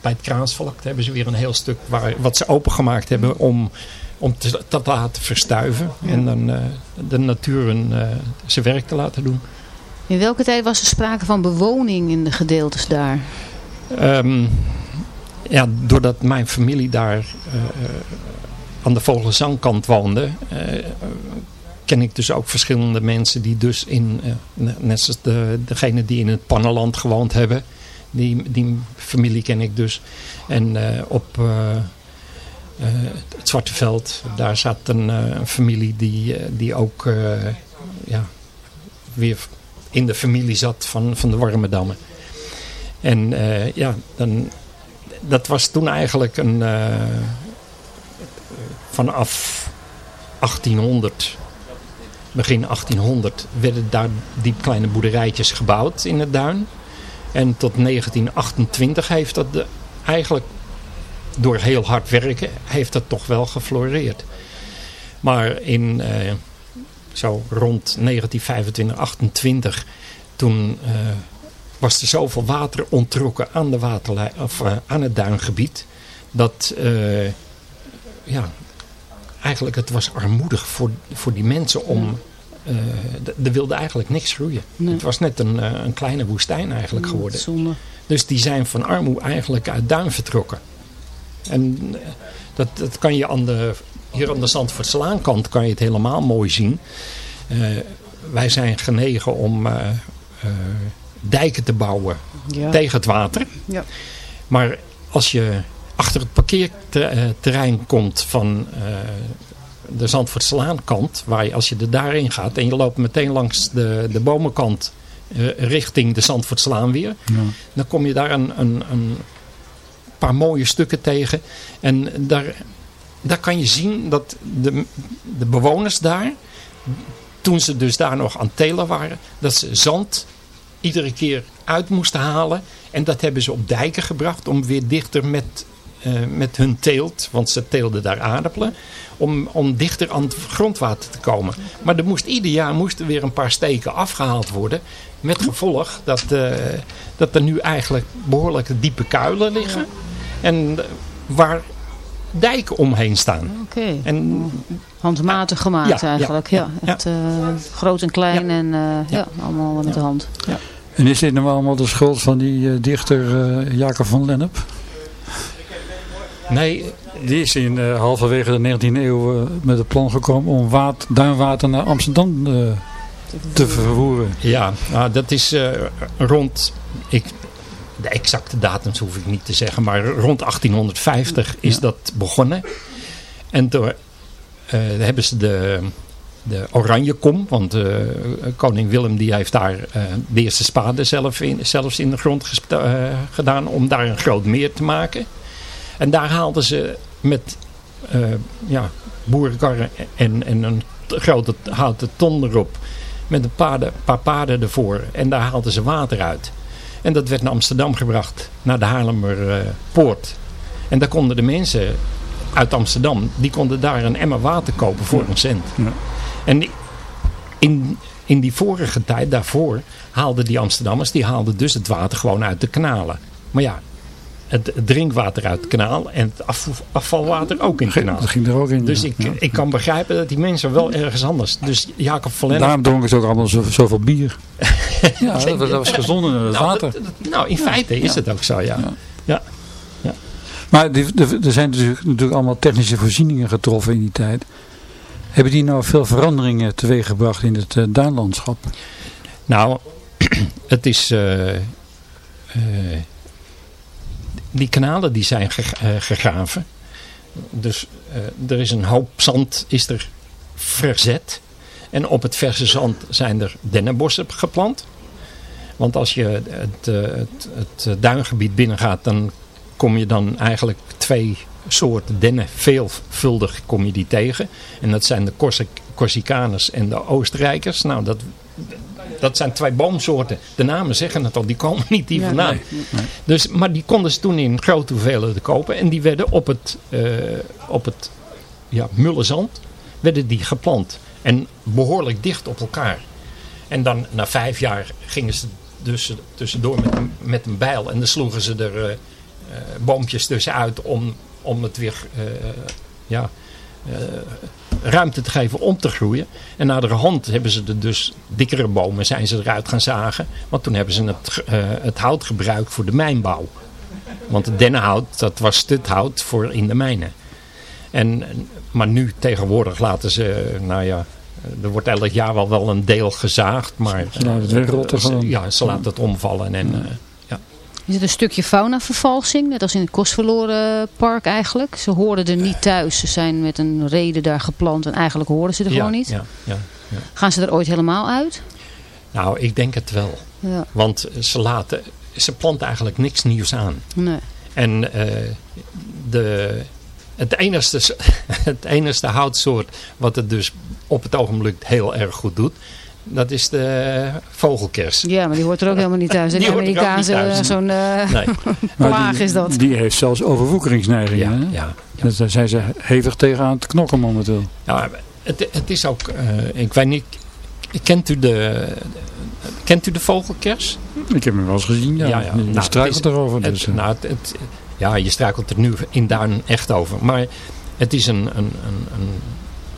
bij het Kraansvlak hebben ze weer een heel stuk waar, wat ze opengemaakt hebben om, om te, te laten verstuiven. En dan de natuur hun, eh, zijn werk te laten doen. In welke tijd was er sprake van bewoning in de gedeeltes daar? Ehm, ja, doordat mijn familie daar eh, eh, aan de Vogelenzangkant woonde, eh, ken ik dus ook verschillende mensen die dus in, ne- net zoals de, degene die in het Pannenland gewoond hebben, Die, die familie ken ik dus. En op het Zwarte Veld, daar zat een, familie die, die ook ja, weer in de familie zat van, van de Warmedammen. En ja, dan, dat was toen eigenlijk een... eh, vanaf 1800, begin 1800, werden daar die kleine boerderijtjes gebouwd in het duin. En tot 1928 heeft dat de, eigenlijk door heel hard werken, heeft dat toch wel gefloreerd. Maar in eh, zo rond 1925, 28, toen eh, was er zoveel water ontrokken aan, de waterlijn, of, eh, aan het duingebied. Dat eh, ja, eigenlijk het was armoedig voor, voor die mensen om... d- er wilde eigenlijk niks groeien. Nee. Het was net een, een kleine woestijn eigenlijk geworden. Zonde. Dus die zijn van armoe eigenlijk uit duin vertrokken. En dat, dat kan je aan de, hier aan de Zandvoortslaankant kan je het helemaal mooi zien. Wij zijn genegen om dijken te bouwen Ja. tegen het water. Ja. Maar als je achter het parkeerterrein komt van eh, de Zandvoortslaankant, waar je, als je er daarin gaat en je loopt meteen langs de, de bomenkant eh, richting de Zandvoortslaan weer, dan kom je daar een, een, een paar mooie stukken tegen. En daar, daar kan je zien dat de, de bewoners daar, toen ze dus daar nog aan telen waren, dat ze zand iedere keer uit moesten halen. En dat hebben ze op dijken gebracht om weer dichter met, eh, met hun teelt, want ze teelden daar aardappelen, om, om dichter aan het grondwater te komen. Maar er moest, ieder jaar moesten weer een paar steken afgehaald worden. Met gevolg dat, eh, dat er nu eigenlijk behoorlijk diepe kuilen liggen. En waar dijken omheen staan. En Handmatig gemaakt Ja, eigenlijk. Ja, ja. Echt, eh, groot en klein en eh, ja. Ja. allemaal met de hand. En is dit nou allemaal de schuld van die eh, dichter eh, Jacob van Lennep? nee, Die is in eh, halverwege de 19e eeuw met het plan gekomen om waat, duinwater naar Amsterdam eh, te vervoeren. Ja, nou, dat is eh, rond, ik, de exacte datums hoef ik niet te zeggen, maar rond 1850 is Ja. dat begonnen. En door hebben ze de, de oranje kom, want eh, koning Willem die heeft daar eh, de eerste spade zelf in, zelfs in de grond eh, gedaan om daar een groot meer te maken. En daar haalden ze met eh, ja, boerenkarren en, en een grote houten ton erop met een paar paarden ervoor. En daar haalden ze water uit. En dat werd naar Amsterdam gebracht, naar de Haarlemmer eh, poort. En daar konden de mensen uit Amsterdam, die konden daar een emmer water kopen voor een cent. Ja. En in, in die vorige tijd daarvoor haalden die Amsterdammers, die haalden dus het water gewoon uit de kanalen. Maar ja, het, drinkwater uit het kanaal en het afvalwater ook in het kanaal. Dat ging er ook in. Dus ja. ik, Ja. ik kan begrijpen dat die mensen wel ergens anders. Dus Jacob van Lennep Daarom dronken ze ook allemaal zo, zoveel bier. [laughs] ja, dat, was- dat was gezonder dan het Nou, water. dat- dat- nou, in feite is het ook zo, ja. Maar er zijn natuurlijk, natuurlijk allemaal technische voorzieningen getroffen in die tijd. Hebben die nou veel veranderingen teweeggebracht in het eh, duinlandschap? Nou, [clears throat] het is... eh, eh, die kanalen die zijn ge- gegraven. Dus er is een hoop zand is er verzet. En op het verse zand zijn er dennenbossen geplant. Want als je het, het, het duingebied binnengaat, dan kom je dan eigenlijk twee soorten dennen, veelvuldig kom je die tegen. En dat zijn de Corsic- Corsicaners en de Oostenrijkers. Nou, dat, dat zijn twee boomsoorten. De namen zeggen het al, die komen niet hier Ja, vandaan. Dus, maar die konden ze toen in grote hoeveelheden kopen. En die werden op het, eh, op het ja, mulle zand werden die geplant. En behoorlijk dicht op elkaar. En dan na vijf jaar gingen ze dus tussendoor met een, met een bijl. En dan sloegen ze er eh, boompjes tussenuit om, om het weer eh, ja, eh, ruimte te geven om te groeien. En na de hand hebben ze er dus dikkere bomen zijn ze eruit gaan zagen. Want toen hebben ze het, eh, het hout gebruikt voor de mijnbouw. Want het dennenhout, dat was stuthout voor in de mijnen. En, maar nu tegenwoordig laten ze, nou ja, er wordt elk jaar wel, wel een deel gezaagd. Maar Ze laten het wegrotten. Ja, ze laten het omvallen. En, eh, ja. Is het een stukje faunavervalsing, net als in het Kostverloren park eigenlijk? Ze hoorden er niet thuis. Ze zijn met een reden daar geplant en eigenlijk hoorden ze er ja, gewoon niet. Ja, ja, ja. Gaan ze er ooit helemaal uit? Nou, ik denk het wel. Ja. Want ze, laten, ze planten eigenlijk niks nieuws aan. Nee. En eh, de, het, enigste, [laughs] het enigste houtsoort wat het dus op het ogenblik heel erg goed doet, dat is de vogelkers. Ja, maar die hoort er ook helemaal niet thuis. [laughs] En Die er Amerikaanse, eh, zo'n eh Nee. [laughs] Plaag is dat. Die heeft zelfs overwoekeringsneigingen. Ja, hè? ja, ja. Dus Daar zijn ze hevig tegen aan het knokken momenteel. Ja, het, het is ook, eh, ik weet niet, kent u de, kent u de vogelkers? Ik heb hem wel eens gezien, ja. Ja, ja. Je Nou, struikelt het is- erover. Dus, nou, het, het- ja, je struikelt er nu in Duin echt over. Maar het is een, een, een, een,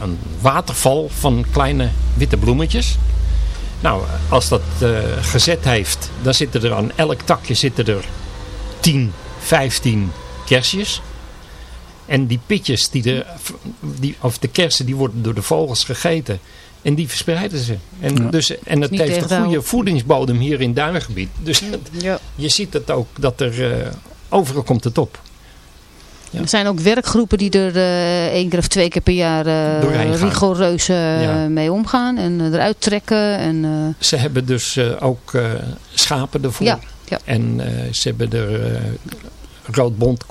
een waterval van kleine witte bloemetjes. Nou, als dat eh, gezet heeft, dan zitten er aan elk takje zitten er 10, 15 kersjes. En die pitjes, die er, die, of de kersen, die worden door de vogels gegeten. En die verspreiden ze. En, Ja. dus, en het heeft een goede voedingsbodem hier in Duingebied. Dus Ja. [laughs] je ziet het ook dat er eh, overal komt het op. Ja. Er zijn ook werkgroepen die er eh, één keer of twee keer per jaar eh, rigoureus eh, Ja. mee omgaan. En eruit trekken. En, eh, Ze hebben dus eh, ook eh, schapen ervoor. Ja, ja. En eh, ze hebben er roodbont,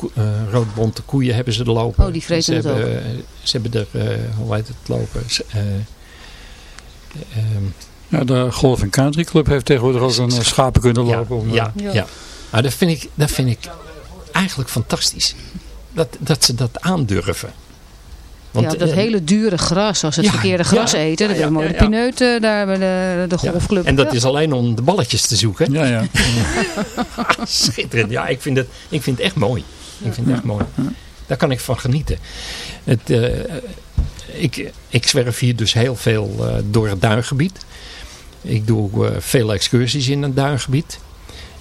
roodbonte koeien hebben ze er lopen. Oh, die vreten ze het hebben, Ze hebben er, hoe heet het lopen? Eh, ehm, ja, de Golf Country Club heeft tegenwoordig ook een schapen kunnen ja, lopen. om, ja, ja. Ja. Maar dat vind ik, dat vind ik eigenlijk fantastisch. Dat, dat ze dat aandurven. Want, ja, dat eh, hele dure gras, als ze het Ja, verkeerde gras ja, eten. Dat ja, ja, de ja. pineuten daar bij de, de ja. golfclub. En dat Ja. is alleen om de balletjes te zoeken. ja, ja. [laughs] [laughs] Schitterend. Ja, ik vind het, ik vind het echt mooi. Ik vind het echt mooi. Daar kan ik van genieten. Het, eh, ik, ik zwerf hier dus heel veel eh, door het duingebied. Ik doe eh, veel excursies in het duingebied.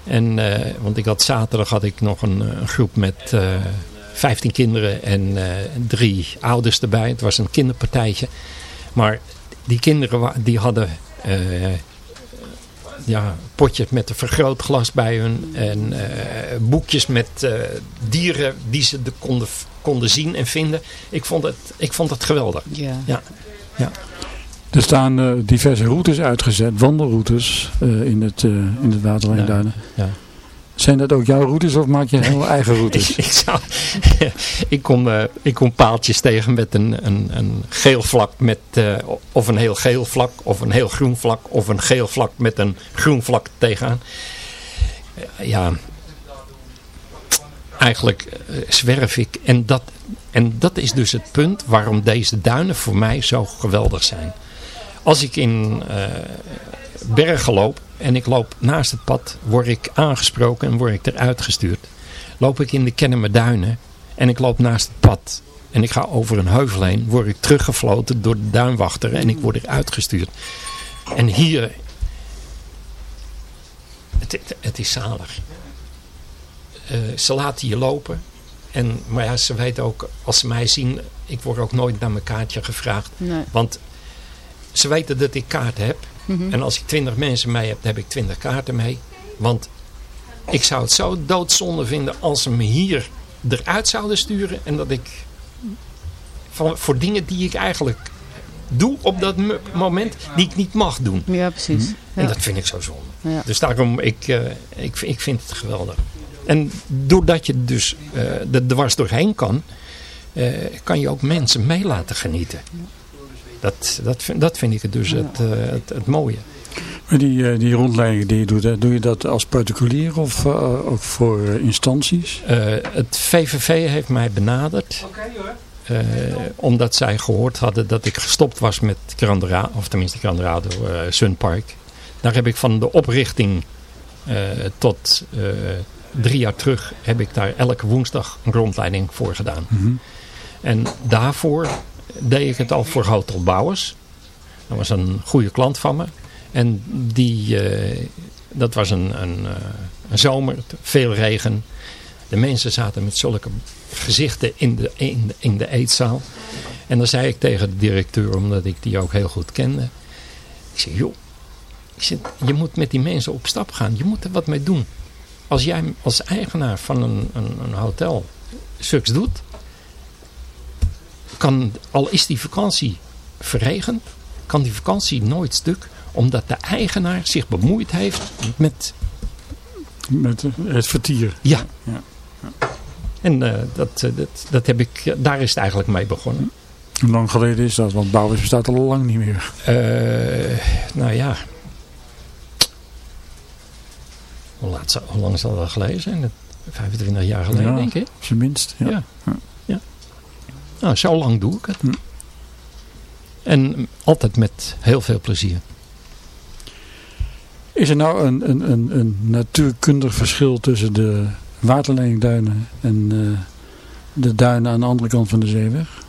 En, eh, want ik had zaterdag had ik nog een, een groep met eh 15 kinderen en eh, drie ouders erbij. Het was een kinderpartijtje. Maar die kinderen die hadden eh, ja, potjes met een vergrootglas bij hun. En eh, boekjes met eh, dieren die ze de konden, konden zien en vinden. Ik vond het, ik vond het geweldig. Ja. Ja, ja. Er staan diverse routes uitgezet, wandelroutes eh, in het, eh in het Waterlijnduinen. ja. Zijn dat ook jouw routes of maak je heel eigen [laughs] routes? ik, zou, [laughs] ik, kom, eh, ik kom paaltjes tegen met een, een, een geel vlak met, eh, of een heel geel vlak of een heel groen vlak of een geel vlak met een groen vlak tegenaan. Eh, ja, eigenlijk zwerf ik en dat, en dat is dus het punt waarom deze duinen voor mij zo geweldig zijn. Als ik in bergen loop en ik loop naast het pad, word ik aangesproken en word ik eruit gestuurd. Loop ik in de Kennemer Duinen en ik loop naast het pad en ik ga over een heuvel heen, word ik teruggefloten door de duinwachter en ik word eruit gestuurd. En hier, het, het, het is zalig. Eh, ze laten je lopen. En, maar ja, ze weten ook, als ze mij zien, ik word ook nooit naar mijn kaartje gevraagd. Nee. Want ze weten dat ik kaarten heb. Mhm. En als ik twintig mensen mee heb, dan heb ik twintig kaarten mee. Want ik zou het zo doodzonde vinden als ze me hier eruit zouden sturen. En dat ik van, voor dingen die ik eigenlijk doe op dat mo- moment, die ik niet mag doen. Ja, precies. En Ja. dat vind ik zo zonde. Ja. Dus daarom, ik, eh, ik, ik vind het geweldig. En doordat je dus er dwars doorheen kan, eh, kan je ook mensen mee laten genieten. Dat, dat, vind, dat vind ik het dus het, eh, het, het mooie. Maar die, eh, die rondleidingen die je doet, hè, doe je dat als particulier of eh, ook voor instanties? Eh, het VVV heeft mij benaderd. Eh, omdat zij gehoord hadden dat ik gestopt was met Grandera, of tenminste Granderado eh Sunpark. Daar heb ik van de oprichting eh, tot eh, drie jaar terug heb ik daar elke woensdag een rondleiding voor gedaan. Mhm. En daarvoor deed ik het al voor Hotel Bouwers. Dat was een goede klant van me. En die, eh, dat was een, een, eh, een zomer, veel regen. De mensen zaten met zulke gezichten in de, in, de, in de eetzaal. En dan zei ik tegen de directeur, omdat ik die ook heel goed kende. Ik zei, joh, ik je moet met die mensen op stap gaan. Je moet er wat mee doen. als jij als eigenaar van een, een, een hotel zulks doet, kan, al is die vakantie verregend, kan die vakantie nooit stuk, omdat de eigenaar zich bemoeid heeft met, Met het vertier. ja. Ja. En eh, dat, eh, dat, dat heb ik, daar is het eigenlijk mee begonnen. Hoe lang geleden is dat? Want Bouwers bestaat al lang niet meer. Eh, nou ja. Hoe, laat, hoe lang zal dat geleden zijn? 25 jaar geleden, Ja. denk ik. Op zijn minst. Ja. Ja. ja. Nou, zo lang doe ik het. Hm. En altijd met heel veel plezier. Is er nou een, een, een, een natuurkundig verschil tussen de waterleidingduinen en eh, de duinen aan de andere kant van de zeeweg?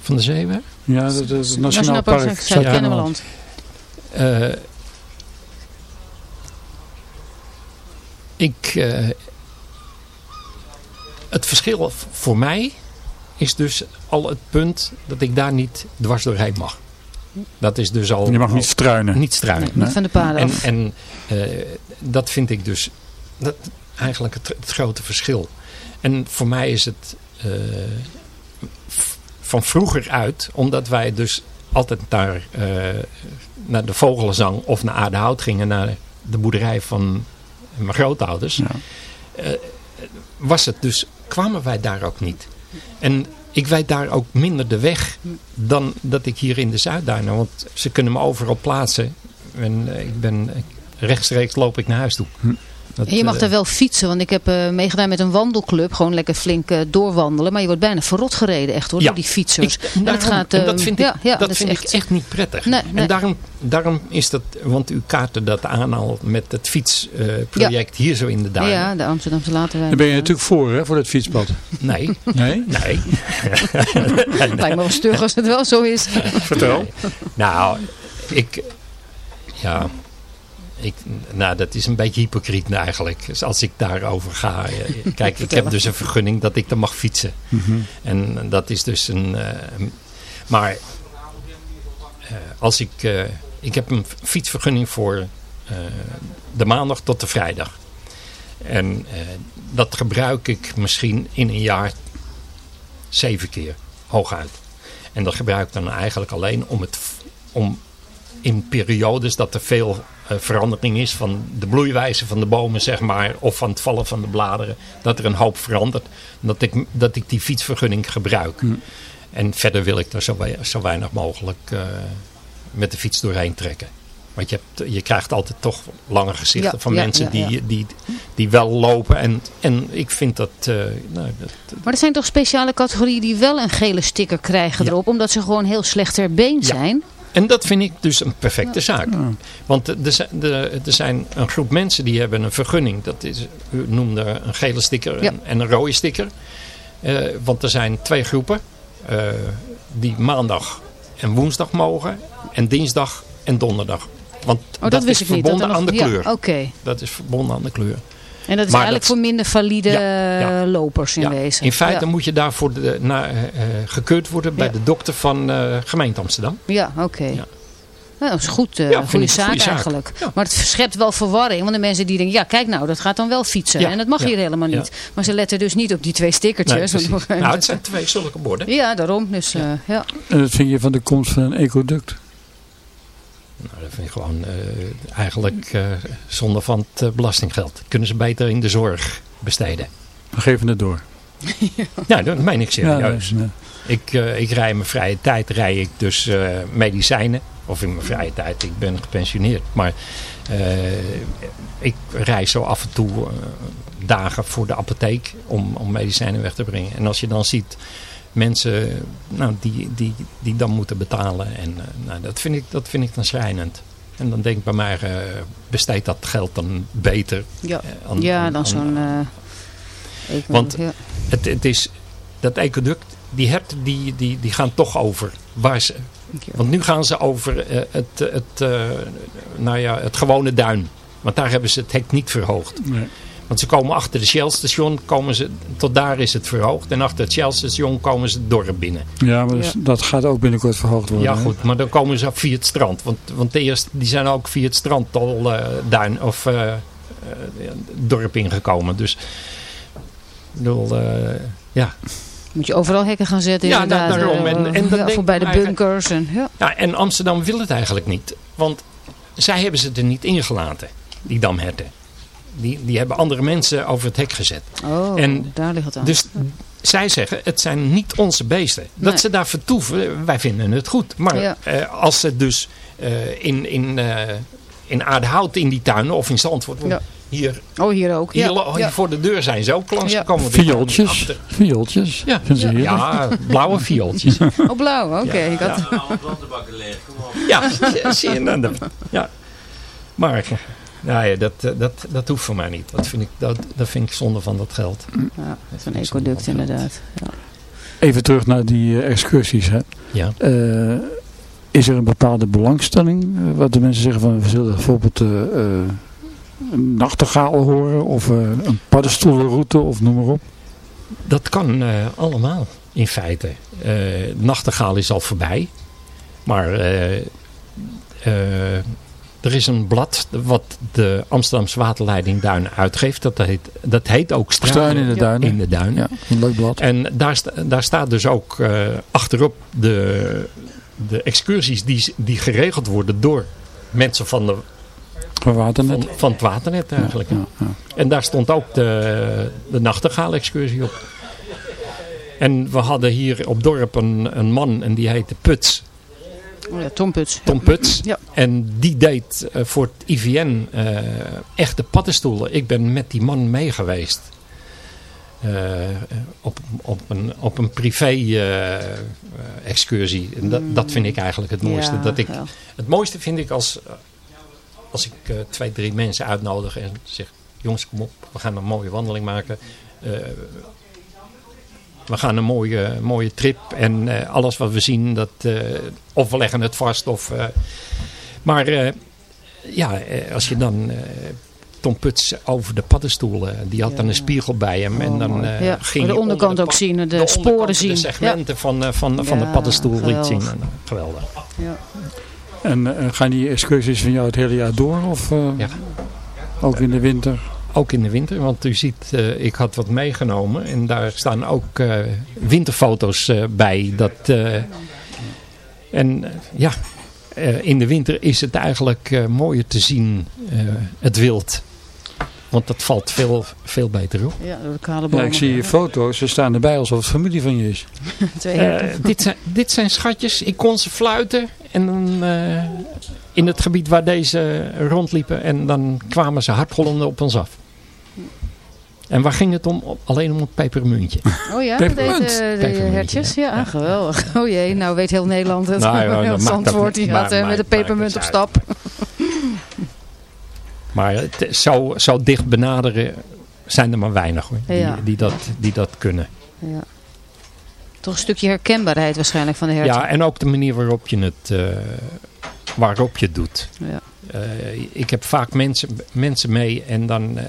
Van de zeeweg? Ja, dat is het Nationaal Nationaal Park Park Zuid-Kennemerland. Eh, ik, eh, het verschil voor mij is dus al het punt dat ik daar niet dwars doorheen mag. Dat is dus al... Je mag al- niet struinen. niet struinen. Nee, niet van de paden En, af. en eh, dat vind ik dus dat, eigenlijk het, het grote verschil. En voor mij is het eh, van vroeger uit, omdat wij dus altijd naar, eh, naar de vogelenzang of naar Aardehout gingen, naar de boerderij van mijn grootouders, Ja. eh, was het dus, kwamen wij daar ook niet. En ik weet daar ook minder de weg dan dat ik hier in de Zuidduinen, want ze kunnen me overal plaatsen. En eh, ik ben rechtstreeks loop ik naar huis toe. Dat, En je mag eh, daar wel fietsen, want ik heb eh, meegedaan met een wandelclub. Gewoon lekker flink eh, doorwandelen. Maar je wordt bijna verrot gereden echt hoor, Ja. door die fietsers. Ik, daarom- dat gaat, en eh, dat vind ik, ja, ja, dat is vind ik echt niet prettig. Nee, nee. En daarom, daarom is dat, want u kaartte dat aan al met het fietsproject hier zo in de duinen. Ja, de Amsterdamse Laterwijn. Daar ben je natuurlijk voor, hè, voor dat fietspad. Nee, Nee? nee. [laughs] Lijkt me wel stug als het wel zo is. Vertel. Nou, ik... Ja... Ik, nou, dat is een beetje hypocriet eigenlijk. Dus als ik daarover ga. eh, [laughs] Kijk, ik heb dus een vergunning dat ik er mag fietsen. Mhm. En dat is dus een... eh, maar eh, als ik... ik heb een fietsvergunning voor de maandag tot de vrijdag. En dat gebruik ik misschien in een jaar zeven keer. Hooguit. En dat gebruik ik dan eigenlijk alleen om het... Om in periodes dat er veel eh, verandering is van de bloeiwijze van de bomen, zeg maar, of van het vallen van de bladeren, dat er een hoop verandert, dat ik, dat ik die fietsvergunning gebruik. En verder wil ik er zo, zo weinig mogelijk eh, met de fiets doorheen trekken. Want je, hebt, je krijgt altijd toch lange gezichten Ja, van ja, mensen ja, die. Die, die wel lopen. En, en ik vind dat, eh, nou, dat... Maar er zijn toch speciale categorieën die wel een gele sticker krijgen erop. Omdat ze gewoon heel slecht ter been zijn. En dat vind ik dus een perfecte zaak. Want er zijn, zijn een groep mensen die hebben een vergunning. Dat is, u noemde een gele sticker en, en een rode sticker. Eh, want er zijn twee groepen. eh, die maandag en woensdag mogen. En dinsdag en donderdag. Want Oh, dat, is verbonden er aan de kleur. Ja, Oké. Dat is verbonden aan de kleur. En dat is Maar eigenlijk dat- voor minder valide Ja, ja. eh, lopers in Ja, wezen. in feite ja. moet je daarvoor de, na, eh, eh, gekeurd worden bij Ja. de dokter van eh, gemeente Amsterdam. Ja, oké. Ja. Nou, dat is goed, eh Ja, goede zaak, goede zaak. eigenlijk. Ja. Maar het schept wel verwarring. Want de mensen die denken, ja kijk nou, dat gaat dan wel fietsen. Ja, En dat mag ja, hier helemaal ja. niet. Maar ze letten dus niet op die twee stickertjes. [laughs] nou, het zijn twee zulke borden. Ja, daarom. Dus eh, ja. En wat vind je van de komst van een ecoduct? Nou, dat vind ik gewoon eh, eigenlijk eh zonde van het eh, belastinggeld. Kunnen ze beter in de zorg besteden. We geven het door. [laughs] Ja, dat meen ik serieus. Ja, nee, Ik, eh, ik rij in mijn vrije tijd rij ik dus eh, medicijnen. Of in mijn vrije tijd, ik ben gepensioneerd. Maar eh, ik rij zo af en toe dagen voor de apotheek om, om medicijnen weg te brengen. En als je dan ziet mensen nou, die, die, die dan moeten betalen. En eh, nou, dat, vind ik, dat vind ik dan schrijnend. En dan denk ik bij mij, eh besteed dat geld dan beter. Ja, eh, aan- ja dan zo'n... eh, Want- ja. het, het is, dat ecoduct, die herten die, die, die gaan toch over. Waar ze, want nu gaan ze over eh, het, het, eh, nou ja, het gewone duin. Want daar hebben ze het hek niet verhoogd. Nee. Want ze komen achter de Shell station, komen ze, tot daar is het verhoogd. En achter het Shell station komen ze het dorp binnen. Ja, maar dus- dat gaat ook binnenkort verhoogd worden. Ja hè? goed, maar dan komen ze via het strand. Want, want de eerste, die zijn ook via het strand al eh, duin of eh, het dorp ingekomen. Dus ik bedoel, eh, ja. Moet je overal hekken gaan zetten Ja, inderdaad. da- daarom. En- eh, en dan ja, denk voor bij ik de bunkers. En, ja. ja. En Amsterdam wil het eigenlijk niet. Want zij hebben ze er niet ingelaten, die damherten. Die, die hebben andere mensen over het hek gezet. Oh, En daar ligt het aan. Dus zij zeggen, het zijn niet onze beesten. Dat Nee. ze daar vertoeven, wij vinden het goed. Maar Ja. eh, als ze dus eh, in, in, eh, in Aardehout in die tuinen of in Zandvoort... Ja. Hier, oh, hier ook. hier, ja. ja. voor de deur zijn ze ook langsgekomen. Die Viooltjes. Viooltjes. Ja, ja, ja, blauwe viooltjes. [laughs] Oh, blauw. Oké. ik had... Ja, zie- zie je nou? Ja. Maar nou ja, dat, eh, dat, dat hoeft voor mij niet. Dat vind ik, dat, dat vind ik zonde van dat geld. Ja, van ecoduct inderdaad. Ja. Even terug naar die eh, excursies. Hè. Ja. Eh, is er een bepaalde belangstelling? wat de mensen zeggen van we zullen bijvoorbeeld eh, eh, een nachtegaal horen of eh, een paddenstoelenroute of noem maar op. Dat kan eh, allemaal in feite. Eh Nachtegaal is al voorbij. Maar eh, eh, er is een blad wat de Amsterdamse waterleiding Duinen uitgeeft. Dat heet, dat heet ook Struinen in de duinen. in de Duinen. Ja, een leuk blad. En daar, daar staat dus ook eh, achterop de, de excursies die, die geregeld worden door mensen van, de, Van Waternet. van, van het waternet eigenlijk. Ja, ja. En daar stond ook de, de nachtegaal-excursie op. En we hadden hier op dorp een, een man en die heette Puts. Oh, ja, Tom Puts. Tom Puts. Ja. En die deed eh, voor het IVN eh echte paddenstoelen. Ik ben met die man mee geweest. Eh, op, op, een, op een privé excursie. En dat, dat vind ik eigenlijk het mooiste. Ja, dat ik, ja. Het mooiste vind ik als, als ik twee, drie mensen uitnodig en zeg... Jongens, kom op, we gaan een mooie wandeling maken. We gaan een mooie, mooie trip. En eh, alles wat we zien, dat, eh, of we leggen het vast. Of, eh, maar eh, ja, als je dan... eh, Tom Puts over de paddenstoelen. Die had Ja. dan een spiegel bij hem. en Oh, dan eh, Ja, ging de onderkant onder ook zien, de sporen zien. De segmenten van, eh, van, van de paddenstoel liet zien. geweldig. En, geweldig. Ja. En gaan die excursies van jou het hele jaar door? Of eh, Ja. ook in de winter? Ook in de winter, want u ziet, eh, ik had wat meegenomen en daar staan ook eh, winterfoto's eh, bij. Dat, eh, en ja, eh, in de winter is het eigenlijk eh, mooier te zien, eh, het wild. Want dat valt veel, veel beter op. ja, door de kale Ja, bomen. ik zie je foto's. Ze staan erbij alsof het familie van je is. [laughs] Dit, zijn, dit zijn schatjes, ik kon ze fluiten en dan, eh, in het gebied waar deze rondliepen en dan kwamen ze hardhollende op ons af. En waar ging het om? Alleen om het pepermuntje. Oh ja, dat Peppermint. eten de hertjes. Ja, ja. geweldig. [laughs] Oh jee, nou weet heel Nederland het. Nou ja, [laughs] dat ook- die gaat eh, maar- met de pepermunt op stap. [laughs] Maar het, zo, zo dicht benaderen zijn er maar weinig hoor, die, Ja. die, dat, die dat kunnen. Ja. Toch een stukje herkenbaarheid waarschijnlijk van de herten. Ja, en ook de manier waarop je het, eh, waarop je het doet. Ja. Eh, ik heb vaak mensen, mensen mee en dan, eh,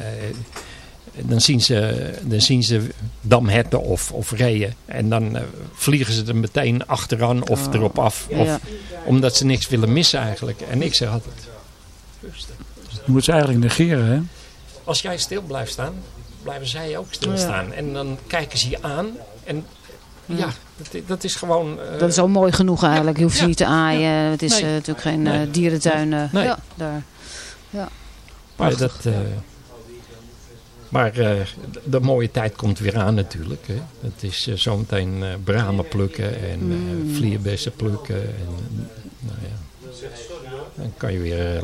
dan, zien ze, dan zien ze damherten of, of reeën. En dan eh, vliegen ze er meteen achteraan of Oh. erop af. Of, Ja. Omdat ze niks willen missen eigenlijk. En ik zeg altijd, Je moet ze eigenlijk negeren, hè? als jij stil blijft staan, blijven zij ook stilstaan. En dan kijken ze je aan en ja, dat, dat is gewoon... eh, Dat is al mooi genoeg eigenlijk. Je hoeft ze Ja. niet te aaien. Het is Nee. eh, natuurlijk geen eh, Nee. dierentuin. eh, Nee. Ja, daar. Maar, dat, eh, maar eh, de, mooie tijd komt weer aan natuurlijk. Hè. Het is eh, zometeen eh bramen plukken en Mm. eh vlierbessen plukken. En, nou ja. Dan kan je weer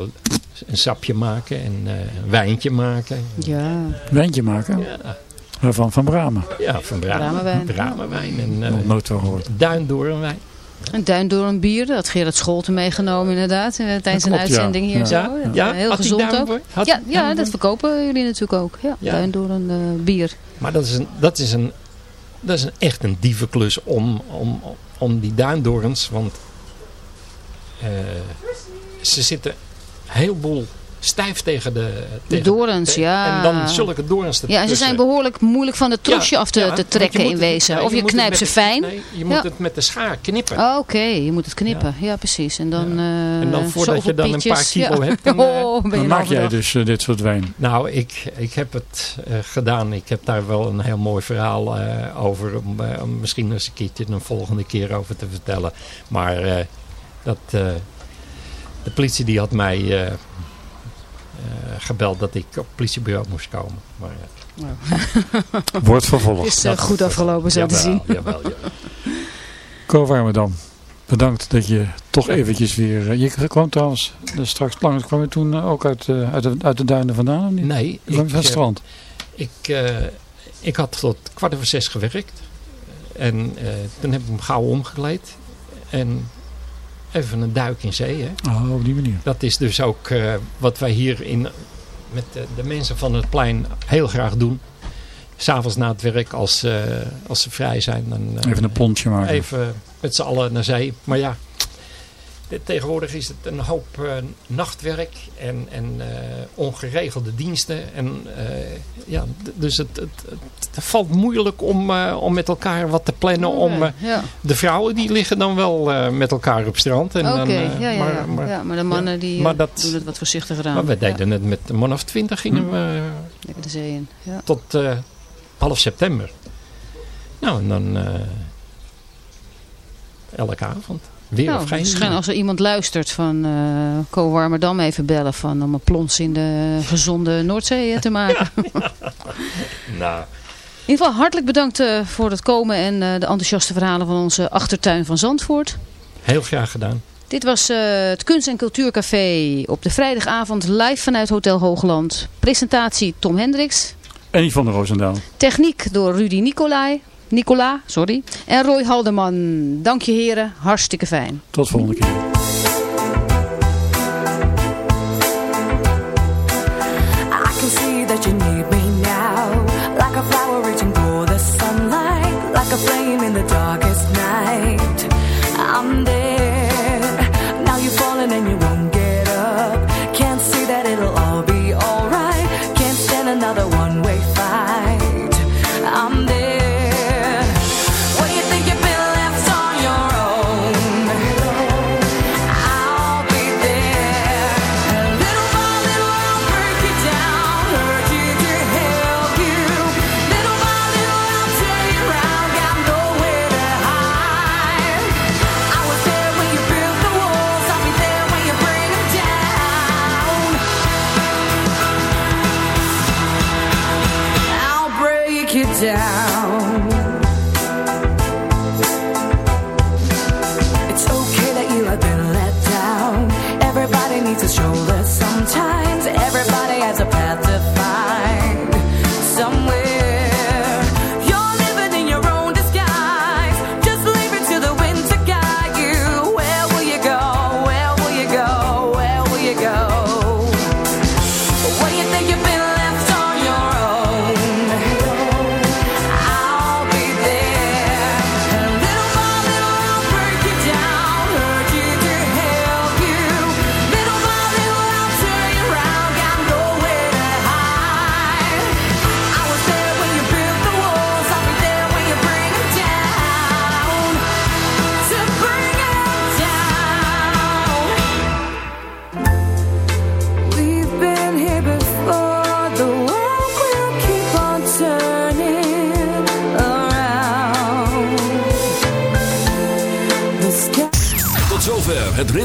een sapje maken en eh, een wijntje maken. Ja, Wijntje maken. Ja, Waarvan van Bramen. ja van bramen, Bramenwijn. bramenwijn en Nog nooit van gehoord. duindoornwijn. Een duin door een bier. Dat had Gerard Scholten meegenomen inderdaad. eh, tijdens een klopt, uitzending hier Ja. zo. Ja, heel had gezond ook. duindoor- had Ja, ja, duindoor? dat verkopen jullie natuurlijk ook. Ja, Ja. duin door een bier. Maar dat is, een, dat is, een, dat is een, echt een dievenklus om, om, om die duindorens. Want eh, ze zitten een heleboel stijf tegen de... De dorens, te- ja. En dan zulke dorens Ja, en ze zijn behoorlijk moeilijk van het trosje Ja, af te, ja, te trekken in het- wezen. of je, knijpt ze fijn. Nee, je moet Ja. het met de schaar knippen. Oh, Oké, je moet het knippen. Ja, precies. En dan, eh En dan voordat zoveel je dan een paar pietjes. kilo Ja. hebt, dan, [laughs] eh, oh, ben je Dan een maak jij dag. dus eh, dit soort wijn. Nou, ik, ik heb het eh, gedaan. Ik heb daar wel een heel mooi verhaal eh, over. Om, eh, om misschien eens een keertje een volgende keer over te vertellen. Maar eh, dat, eh, de politie die had mij gebeld dat ik op het politiebureau moest komen. Maar, eh, [laughs] Wordt Het vervolgd. is eh, goed afgelopen zo te zien. Jawel, jawel. Ko Warmerdam. Bedankt dat je toch eventjes weer... eh, Je kwam trouwens eh, straks langs. Kwam je toen eh, ook uit, eh, uit, de, uit de duinen vandaan of niet? Nee, ik, van het eh, strand. Ik, eh, ik had tot kwart over zes gewerkt. En eh, toen heb ik hem gauw omgekleed. En even een duik in zee. Hè. Oh, op die manier. Dat is dus ook eh, wat wij hier in, met de, de mensen van het plein heel graag doen. S'avonds na het werk, als, eh, als ze vrij zijn. Dan, eh, Even een pontje maken. even met z'n allen naar zee. Maar ja, tegenwoordig is het een hoop eh, nachtwerk en, en eh, ongeregelde diensten. En, eh, ja, dus het, het, het, valt moeilijk om, eh, om met elkaar wat te plannen. Om, eh, ja. de vrouwen die liggen dan wel eh, met elkaar op strand. En dan, eh, ja, ja, maar. Maar, ja, maar de mannen die eh, maar dat- doen het wat voorzichtiger aan. maar we deden het met een man of twintig gingen we lekker de zee in. Tot eh, half september. Nou, en dan eh, elke avond. Weer Nou, of geen misschien als er iemand luistert van eh Ko Warmerdam even bellen van om een plons in de gezonde Noordzee eh, te [laughs] maken. [laughs] Nou, In ieder geval hartelijk bedankt eh, voor het komen en eh, de enthousiaste verhalen van onze achtertuin van Zandvoort. heel graag gedaan. Dit was eh, het Kunst- en Cultuurcafé op de vrijdagavond live vanuit Hotel Hoogland. Presentatie Tom Hendricks. En de Roosendaal. Techniek door Rudy Nicolai. Nicola, sorry. En Roy Haldeman. Dank je heren, hartstikke fijn. Tot volgende keer.